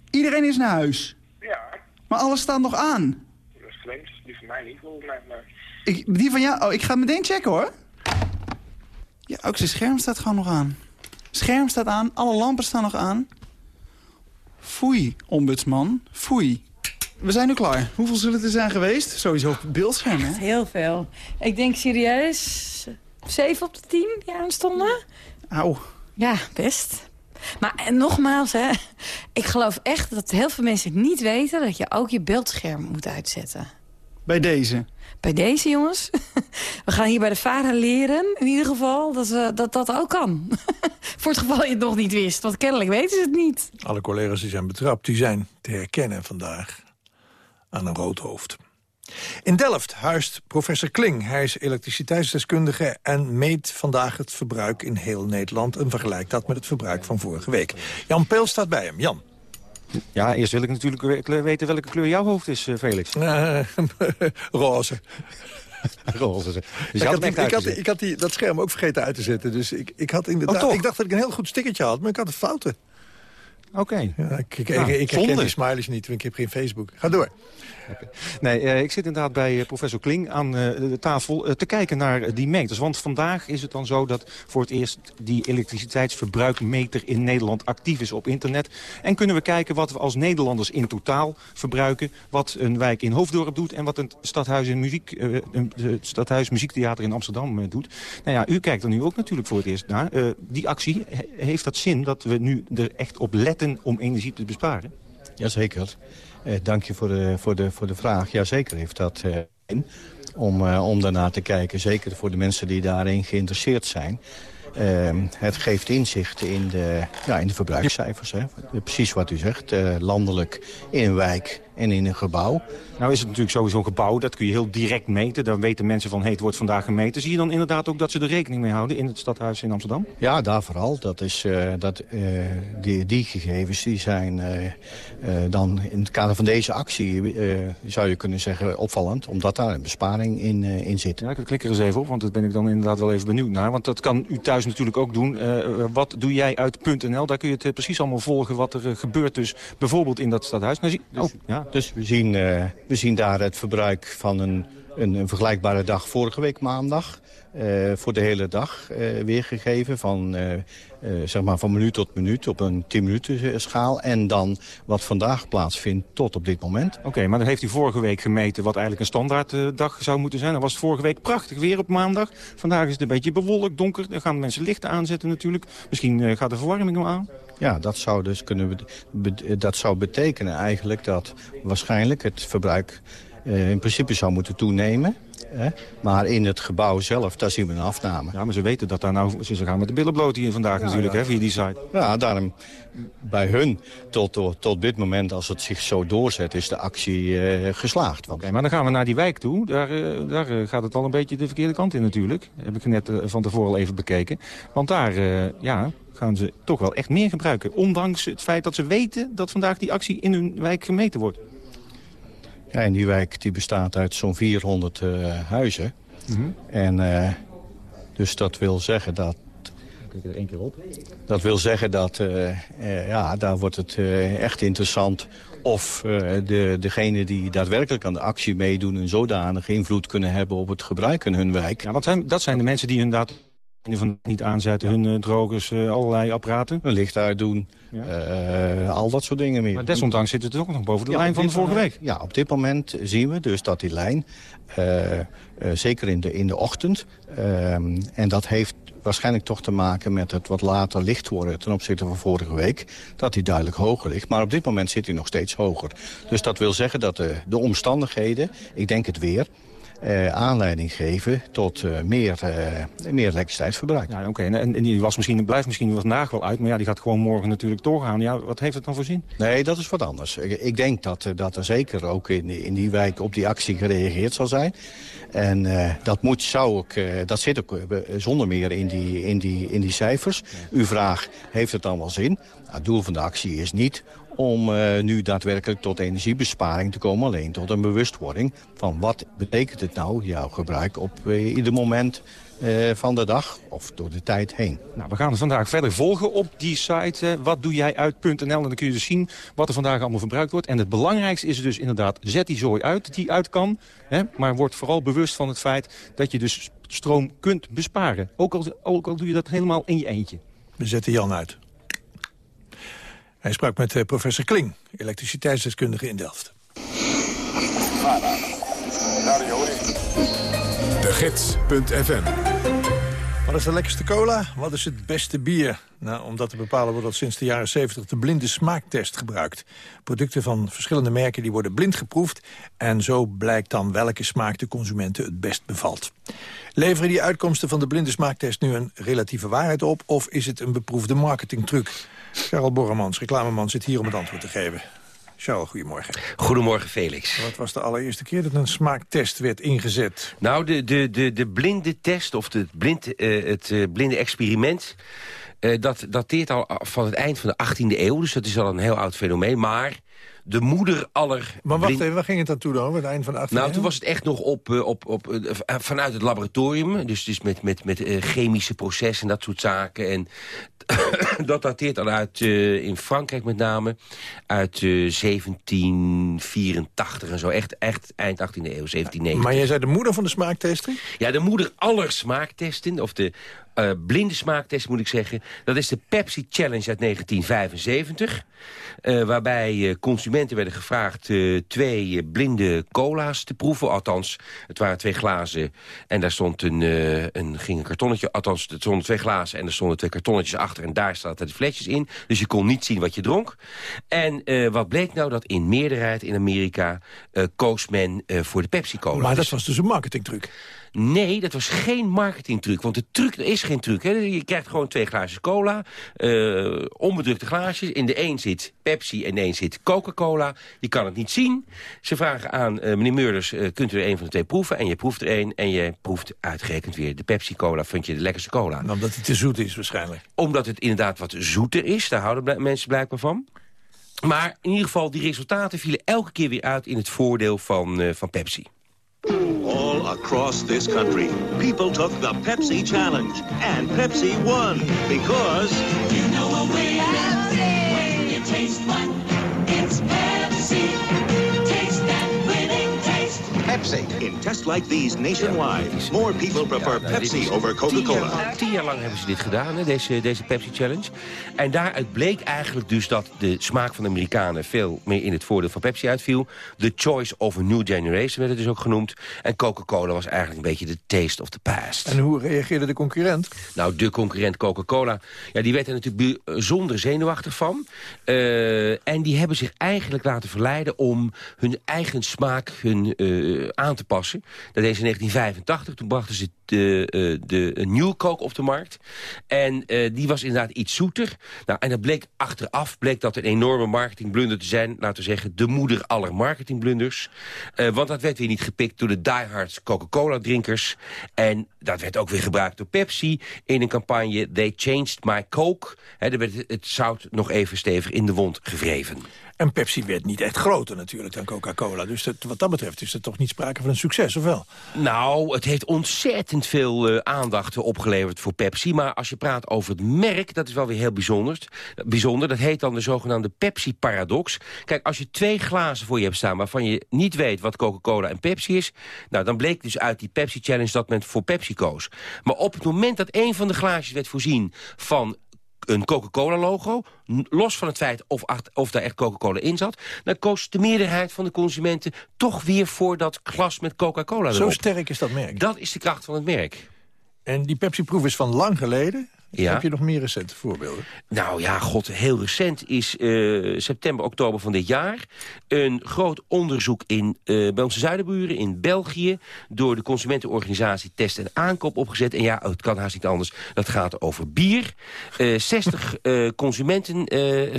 Iedereen is naar huis. ja. Maar alles staat nog aan. Dat is vreemd. Die van mij niet, volgens mij. Maar... Ik, die van jou? Oh, ik ga het meteen checken hoor. Ja, ook zijn scherm staat gewoon nog aan. Scherm staat aan, alle lampen staan nog aan. Foei, ombudsman. Foei. We zijn nu klaar. Hoeveel zullen het er zijn geweest? Sowieso op het beeldscherm, hè? Heel veel. Ik denk serieus zeven op de tien die aanstonden. Auw. Ja, best. Maar en nogmaals, hè, ik geloof echt dat heel veel mensen niet weten... dat je ook je beeldscherm moet uitzetten. Bij deze. Bij deze, jongens. We gaan hier bij de VARA leren, in ieder geval, dat eh, dat, dat ook kan. Voor het geval je het nog niet wist, want kennelijk weten ze het niet. Alle collega's die zijn betrapt, die zijn te herkennen vandaag aan een rood hoofd. In Delft huist professor Kling. Hij is elektriciteitsdeskundige en meet vandaag het verbruik in heel Nederland... en vergelijkt dat met het verbruik van vorige week. Jan Peel staat bij hem. Jan. Ja, eerst wil ik natuurlijk we- weten welke kleur jouw hoofd is, eh, Felix. Eh, roze. Roze. Dus ik, had die- ik, had, uitgezet. ik had die, dat scherm ook vergeten uit te zetten. Dus ik, ik had inderdaad... Oh, ik dacht dat ik een heel goed stickertje had, maar ik had een fouten. Oké. Ja, ik, ik, Nou, ik, die smileys niet, want ik heb geen Facebook. Ga door. Nee, eh, ik zit inderdaad bij eh, professor Kling aan eh, de tafel te kijken naar die meters. Want vandaag is het dan zo dat voor het eerst die elektriciteitsverbruikmeter in Nederland actief is op internet. En kunnen we kijken wat we als Nederlanders in totaal verbruiken. Wat een wijk in Hoofddorp doet en wat een stadhuis, in muziek, het stadhuis Muziektheater in Amsterdam doet. Nou ja, u kijkt er nu ook natuurlijk voor het eerst naar. Die actie, he- heeft dat zin dat we nu er echt op letten om energie te besparen? Jazeker. Eh, dank je voor de, voor, de, voor de vraag. Jazeker heeft dat eh, in. Om, eh, om daarnaar te kijken. Zeker voor de mensen die daarin geïnteresseerd zijn. Eh, het geeft inzicht in de, ja, in de verbruikscijfers. Hè. Precies wat u zegt. landelijk, in wijk en in een gebouw. Nou is het natuurlijk sowieso een gebouw, dat kun je heel direct meten. Dan weten mensen van, hey, het wordt vandaag gemeten. Zie je dan inderdaad ook dat ze er rekening mee houden in het stadhuis in Amsterdam? Ja, daar vooral. Dat is, eh, dat, eh, die, die gegevens die zijn eh, dan in het kader van deze actie... zou je kunnen zeggen opvallend, omdat daar een besparing in, in zit. Ja, ik klik er eens even op, want daar ben ik dan inderdaad wel even benieuwd naar. Want dat kan u thuis natuurlijk ook doen. Wat doe jij uit .nl? Daar kun je het precies allemaal volgen wat er gebeurt dus bijvoorbeeld in dat stadhuis. Nou, zie- oh, ja. Dus we zien, eh, we zien daar het verbruik van een, een, een vergelijkbare dag vorige week maandag. eh, voor de hele dag eh, weergegeven van, zeg maar van minuut tot minuut op een 10 minuten schaal. En dan wat vandaag plaatsvindt tot op dit moment. Oké, maar dan heeft u vorige week gemeten wat eigenlijk een standaarddag zou moeten zijn. Dan was vorige week prachtig weer op maandag. Vandaag is het een beetje bewolkt, donker. Dan gaan mensen lichten aanzetten natuurlijk. Misschien gaat de verwarming nog aan. Ja, dat zou dus kunnen be- dat zou betekenen eigenlijk dat waarschijnlijk het verbruik eh, in principe zou moeten toenemen. Hè? Maar in het gebouw zelf, daar zien we een afname. Ja, maar ze weten dat daar nou... Ze gaan met de billen bloot hier vandaag Ja, natuurlijk, ja. hè, via die site. Ja, daarom bij hun tot, tot, tot dit moment, als het zich zo doorzet, is de actie eh, geslaagd. Oké, maar dan gaan we naar die wijk toe. Daar, eh, daar eh, gaat het al een beetje de verkeerde kant in natuurlijk. Heb ik net van tevoren al even bekeken. Want daar ja, gaan ze toch wel echt meer gebruiken. Ondanks het feit dat ze weten dat vandaag die actie in hun wijk gemeten wordt. Ja, en die wijk die bestaat uit zo'n 400 eh, huizen. Mhm. En eh, dus dat wil zeggen dat... Kijk er één keer op. Dat wil zeggen dat eh, eh, ja, daar wordt het eh, echt interessant of eh, de, degene die daadwerkelijk aan de actie meedoen... een zodanige invloed kunnen hebben op het gebruik in hun wijk. Ja, want zijn, dat zijn de mensen die inderdaad van niet aanzetten, hun uh, drogers, uh, allerlei apparaten. Een licht uitdoen, ja. al dat soort dingen meer. Maar desondanks zit het ook nog boven de ja, lijn van de vorige week. Ja, op dit moment zien we dus dat die lijn, zeker in de, in de ochtend... Ehm, en dat heeft waarschijnlijk toch te maken met het wat later licht worden ten opzichte van vorige week. Dat hij duidelijk hoger ligt. Maar op dit moment zit hij nog steeds hoger. Dus dat wil zeggen dat de, de omstandigheden, ik denk het weer... Uh, aanleiding geven tot uh, meer, uh, meer elektriciteitsverbruik. Ja, oké. En, en, die was misschien, blijft misschien vandaag wel uit, maar ja, die gaat gewoon morgen natuurlijk doorgaan. Ja, wat heeft het dan voor zin? Nee, dat is wat anders. Ik, ik denk dat, dat er zeker ook in, in die wijk op die actie gereageerd zal zijn. En dat, moet, zou ook, dat zit ook zonder meer in die, in die, in die cijfers. Uw vraag, heeft het dan wel zin? Nou, het doel van de actie is niet om uh, nu daadwerkelijk tot energiebesparing te komen. Alleen tot een bewustwording van wat betekent het nou, jouw gebruik, op uh, ieder moment uh, van de dag of door de tijd heen. Nou, we gaan het vandaag verder volgen op die site. wat doe jij uit.nl en dan kun je dus zien wat er vandaag allemaal verbruikt wordt. En het belangrijkste is dus inderdaad, zet die zooi uit die uit kan. Hè, maar word vooral bewust van het feit dat je dus stroom kunt besparen. Ook al, ook al doe je dat helemaal in je eentje. We zetten Jan uit. Hij sprak met uh, professor Kling, elektriciteitsdeskundige in Delft. De Gids.fm Wat is de lekkerste cola? Wat is het beste bier? Nou, om dat te bepalen wordt al sinds de jaren 70 de blinde smaaktest gebruikt. Producten van verschillende merken die worden blind geproefd... en zo blijkt dan welke smaak de consumenten het best bevalt. Leveren die uitkomsten van de blinde smaaktest nu een relatieve waarheid op... of is het een beproefde marketingtruc? Charles Borremans, reclameman, zit hier om het antwoord te geven. Charles, goedemorgen. Goedemorgen, Felix. Wat was de allereerste keer dat een smaaktest werd ingezet? Nou, de, de, de, de blinde test, of de blind, uh, het uh, blinde experiment... Uh, dat dateert al van het eind van de 18e eeuw, dus dat is al een heel oud fenomeen. Maar de moeder aller... Maar wacht even, waar ging het dan toe dan, het eind van de 18e Nou, toen was het echt nog op, op, op, vanuit het laboratorium. Dus, dus met, met, met chemische processen en dat soort zaken. En dat dateert al uit, uh, in Frankrijk met name, uit uh, 1784 en zo. Echt, echt eind 18e eeuw, 1790. Maar jij zei de moeder van de smaaktesten? Ja, de moeder aller smaaktesten, of de uh, blinde smaaktest moet ik zeggen. Dat is de Pepsi Challenge uit 1975. Uh, waarbij uh, consumenten werden gevraagd twee blinde cola's te proeven. Althans, het waren twee glazen en daar stond een, een, ging een kartonnetje... Althans, er stonden twee glazen en er stonden twee kartonnetjes achter... en daar zaten de flesjes in. Dus je kon niet zien wat je dronk. En wat bleek nou? Dat in meerderheid in Amerika koos men voor de Pepsi-cola. Maar dat was dus een marketingtruc. Nee, dat was geen marketingtruc. Want de truc, er is geen truc. Hè. Je krijgt gewoon twee glaasjes cola. Uh, onbedrukte glaasjes. In de een zit Pepsi en de een zit Coca-Cola. Je kan het niet zien. Ze vragen aan uh, meneer Meurders, uh, kunt u er een van de twee proeven? En je proeft er één en je proeft uitgerekend weer de Pepsi-Cola. Vind je de lekkerste cola. Omdat het te zoet is waarschijnlijk. Omdat het inderdaad wat zoeter is. Daar houden mensen blijkbaar van. Maar in ieder geval, die resultaten vielen elke keer weer uit in het voordeel van, van Pepsi. All across this country, people took the Pepsi Challenge, and Pepsi won because... You know a way Pepsi. Pepsi. In tests like these nationwide, more people prefer Pepsi over Coca-Cola. Tien jaar lang hebben ze dit gedaan, hè, deze, deze Pepsi Challenge. En daaruit bleek eigenlijk dus dat de smaak van de Amerikanen... veel meer in het voordeel van Pepsi uitviel. The choice of a new generation werd het dus ook genoemd. En Coca-Cola was eigenlijk een beetje de taste of the past. En hoe reageerde de concurrent? Nou, de concurrent Coca-Cola, ja, die werd er natuurlijk bijzonder zenuwachtig van. Uh, en die hebben zich eigenlijk laten verleiden om hun eigen smaak... hun uh, aan te passen. Dat deed ze in 1985. Toen brachten ze de, uh, de New Coke op de markt. En uh, die was inderdaad iets zoeter. Nou, en dat bleek achteraf bleek dat een enorme marketingblunder te zijn. Laten we zeggen, de moeder aller marketingblunders. Want dat werd weer niet gepikt door de diehards Coca-Cola-drinkers. En dat werd ook weer gebruikt door Pepsi in een campagne They Changed My Coke. He, er werd het zout nog even stevig in de wond gevreven. En Pepsi werd niet echt groter natuurlijk dan Coca-Cola. Dus dat, wat dat betreft is er toch niet sprake van een succes, of wel? Nou, het heeft ontzettend veel uh, aandacht opgeleverd voor Pepsi. Maar als je praat over het merk, dat is wel weer heel bijzonder. bijzonder. Dat heet dan de zogenaamde Pepsi-paradox. Kijk, als je twee glazen voor je hebt staan... waarvan je niet weet wat Coca-Cola en Pepsi is... nou, dan bleek dus uit die Pepsi-challenge dat men voor Pepsi koos. Maar op het moment dat een van de glaasjes werd voorzien van een Coca-Cola-logo... los van het feit of, of daar echt Coca-Cola in zat... dan koos de meerderheid van de consumenten toch weer voor dat glas met Coca-Cola Zo sterk is dat merk. Dat is de kracht van het merk. En die Pepsi-proef is van lang geleden? Ja. Heb je nog meer recente voorbeelden? Nou ja, god, heel recent is uh, september, oktober van dit jaar... een groot onderzoek in, uh, bij onze zuidenburen in België... door de consumentenorganisatie Test en Aankoop opgezet. En ja, het kan haast niet anders. Dat gaat over bier. Uh, 60 consumenten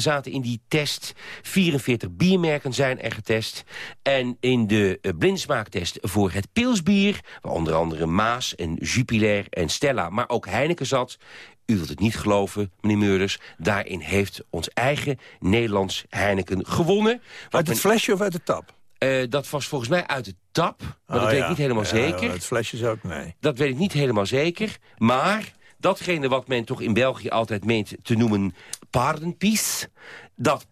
zaten in die test. 44 biermerken zijn er getest. En in de blindsmaaktest voor het pilsbier... waar onder andere Maas en Jupiler en Stella, maar ook Heineken zat u wilt het niet geloven, meneer Meurders. Daarin heeft ons eigen Nederlands Heineken gewonnen. Uit het flesje of uit de tap? Uh, dat was volgens mij uit de tap, maar oh, dat weet ik niet helemaal ja, zeker. Het flesje zou ook, nee. Dat weet ik niet helemaal zeker. Maar datgene wat men toch in België altijd meent te noemen paardenpies dat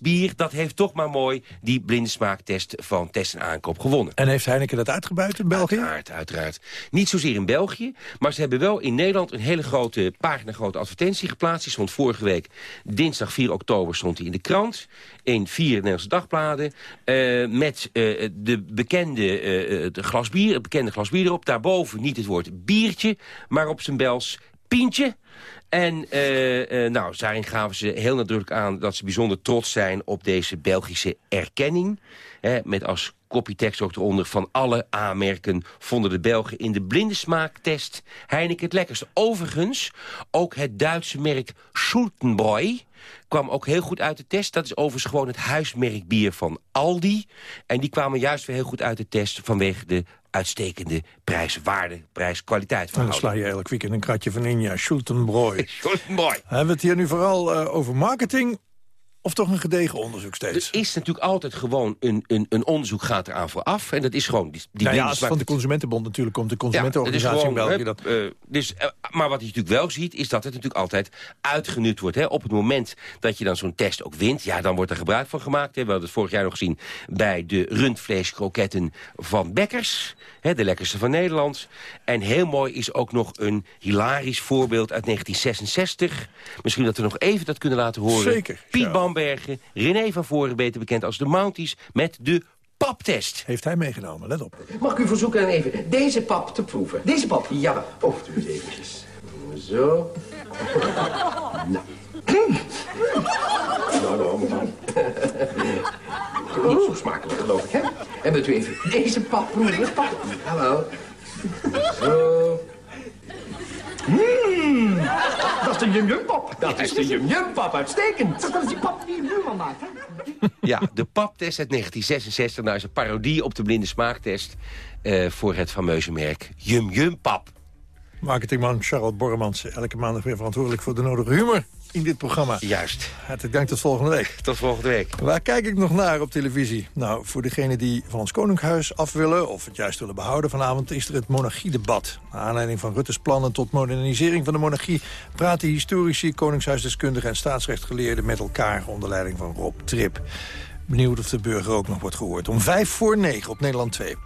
bier, dat heeft toch maar mooi die blinde smaaktest van Test en Aankoop gewonnen. En heeft Heineken dat uitgebuit in België? Uiteraard, uiteraard. Niet zozeer in België, maar ze hebben wel in Nederland een hele grote pagina, grote advertentie geplaatst. Die stond vorige week, dinsdag 4 oktober, stond hij in de krant. In vier Nederlandse dagbladen. Uh, met uh, de bekende uh, de glas bier, het bekende glas bier erop. Daarboven niet het woord biertje, maar op zijn bels Pientje. En uh, uh, nou, daarin gaven ze heel nadrukkelijk aan dat ze bijzonder trots zijn op deze Belgische erkenning. Hè, met als kopietekst ook eronder van alle aanmerken vonden de Belgen in de blinde smaaktest Heineken het lekkerste. Overigens, ook het Duitse merk Schultenbräu kwam ook heel goed uit de test. Dat is overigens gewoon het huismerk bier van Aldi. En die kwamen juist weer heel goed uit de test vanwege de uitstekende prijswaarde, prijs-kwaliteit. dan sla je elk weekend een kratje van in, ja, Schultenbräu. Schultenbräu. Hebben we het hier nu vooral uh, over marketing of toch een gedegen onderzoek steeds? Er is natuurlijk altijd gewoon een, een, een onderzoek gaat eraan vooraf. En dat is gewoon... Die, die nou ja, als van de Consumentenbond natuurlijk komt. De consumentenorganisatie ja, in België. Dat... Uh, dus, uh, maar wat je natuurlijk wel ziet, is dat het natuurlijk altijd uitgenut wordt. Hè? Op het moment dat je dan zo'n test ook wint, ja, dan wordt er gebruik van gemaakt. Hè? We hadden het vorig jaar nog gezien bij de rundvleeskroketten van Bekkers. Hè, de lekkerste van Nederland. En heel mooi is ook nog een hilarisch voorbeeld uit 1966. Misschien dat we nog even dat kunnen laten horen. Zeker. Piet Bam René van Voren, beter bekend als de Mounties... met de paptest. Heeft hij meegenomen, let op. Mag ik u verzoeken even deze pap te proeven? Deze pap? Ja, oh, doe het eventjes. Zo. nou. nou, nou, mevrouw. Niet zo smakelijk, geloof ik, hè? En wilt u even deze pap proeven? Pap. Hallo. Zo. Mmm, dat is de Yum Yum Pop. Dat is de Yum Yum Pop, uitstekend. Dat is die pap die een buurman maakt, hè? Ja, de paptest uit 1966. Nou is een parodie op de blinde smaaktest... Uh, voor het fameuze merk Yum Yum Pap. Marketingman Charlotte Borremans, elke maandag weer verantwoordelijk voor de nodige humor in dit programma. Juist. Hartelijk dank tot volgende week. Tot volgende week. Waar kijk ik nog naar op televisie? Nou, voor degenen die van ons koninkhuis af willen... of het juist willen behouden vanavond... is er het monarchiedebat. Naar aanleiding van Rutte's plannen tot modernisering van de monarchie... praten historici, koningshuisdeskundigen en staatsrechtgeleerden... met elkaar onder leiding van Rob Trip. Benieuwd of de burger ook nog wordt gehoord. Om vijf voor negen op Nederland 2.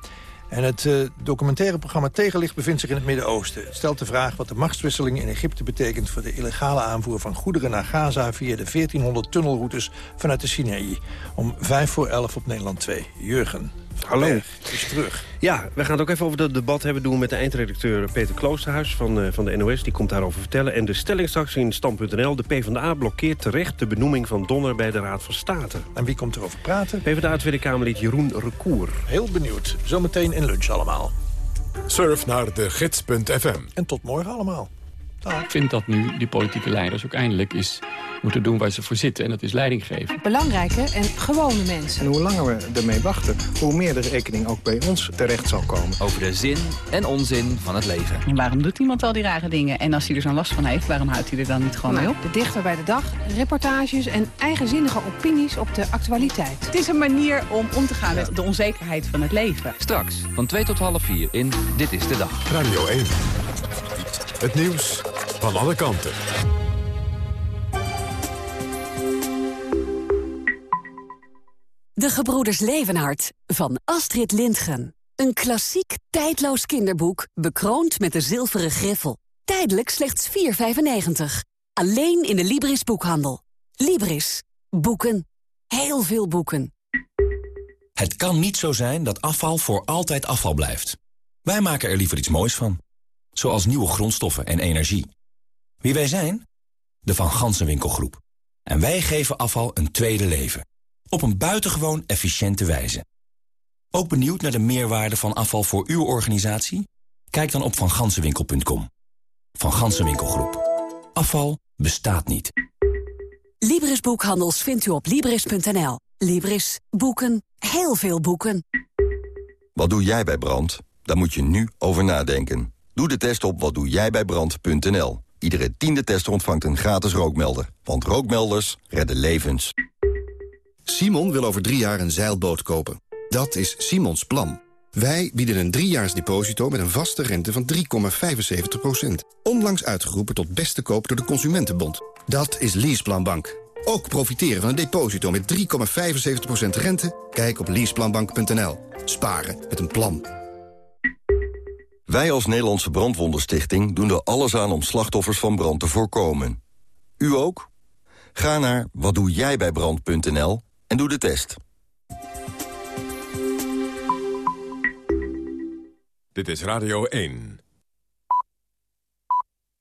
En het uh, documentaire programma Tegenlicht bevindt zich in het Midden-Oosten. Het stelt de vraag wat de machtswisseling in Egypte betekent... voor de illegale aanvoer van goederen naar Gaza... via de 1400 tunnelroutes vanuit de Sinaï. Om vijf voor elf op Nederland 2. Jurgen. Hallo. is terug. Ja, we gaan het ook even over het debat hebben doen met de eindredacteur Peter Kloosterhuis van, uh, van de NOS. Die komt daarover vertellen. En de stelling straks in Stand.nl. De PvdA blokkeert terecht de benoeming van Donner bij de Raad van State. En wie komt erover praten? PvdA Tweede Kamerlid Jeroen Recour. Heel benieuwd. Zometeen in lunch allemaal. Surf naar de gids.fm. En tot morgen allemaal. Ik vind dat nu die politieke leiders ook eindelijk is moeten doen waar ze voor zitten. En dat is leiding geven. Belangrijke en gewone mensen. En hoe langer we ermee wachten, hoe meer de rekening ook bij ons terecht zal komen. Over de zin en onzin van het leven. En waarom doet iemand al die rare dingen? En als hij er zo'n last van heeft, waarom houdt hij er dan niet gewoon Nou, mee op? De dichter bij de dag, reportages en eigenzinnige opinies op de actualiteit. Het is een manier om om te gaan met de onzekerheid van het leven. Straks van 2 tot half 4 in Dit is de Dag. Radio 1. Het nieuws van alle kanten. De Gebroeders Levenhart van Astrid Lindgren. Een klassiek, tijdloos kinderboek, bekroond met de zilveren griffel. Tijdelijk slechts 4,95. Alleen in de Libris boekhandel. Libris. Boeken. Heel veel boeken. Het kan niet zo zijn dat afval voor altijd afval blijft. Wij maken er liever iets moois van. Zoals nieuwe grondstoffen en energie. Wie wij zijn? De Van Gansenwinkelgroep. En wij geven afval een tweede leven. Op een buitengewoon efficiënte wijze. Ook benieuwd naar de meerwaarde van afval voor uw organisatie? Kijk dan op vangansenwinkel.com. Van Gansenwinkelgroep. Afval bestaat niet. Libris boekhandels vindt u op Libris.nl. Libris. Boeken. Heel veel boeken. Wat doe jij bij brand? Daar moet je nu over nadenken. Doe de test op watdoejijbijbrand.nl. Iedere tiende tester ontvangt een gratis rookmelder. Want rookmelders redden levens. Simon wil over drie jaar een zeilboot kopen. Dat is Simons plan. Wij bieden een driejaars deposito met een vaste rente van 3,75%. Onlangs uitgeroepen tot beste koop door de Consumentenbond. Dat is Leaseplanbank. Ook profiteren van een deposito met 3,75% rente? Kijk op leaseplanbank.nl. Sparen met een plan. Wij als Nederlandse Brandwondenstichting doen er alles aan om slachtoffers van brand te voorkomen. U ook? Ga naar watdoejijbijbrand.nl en doe de test. Dit is Radio 1.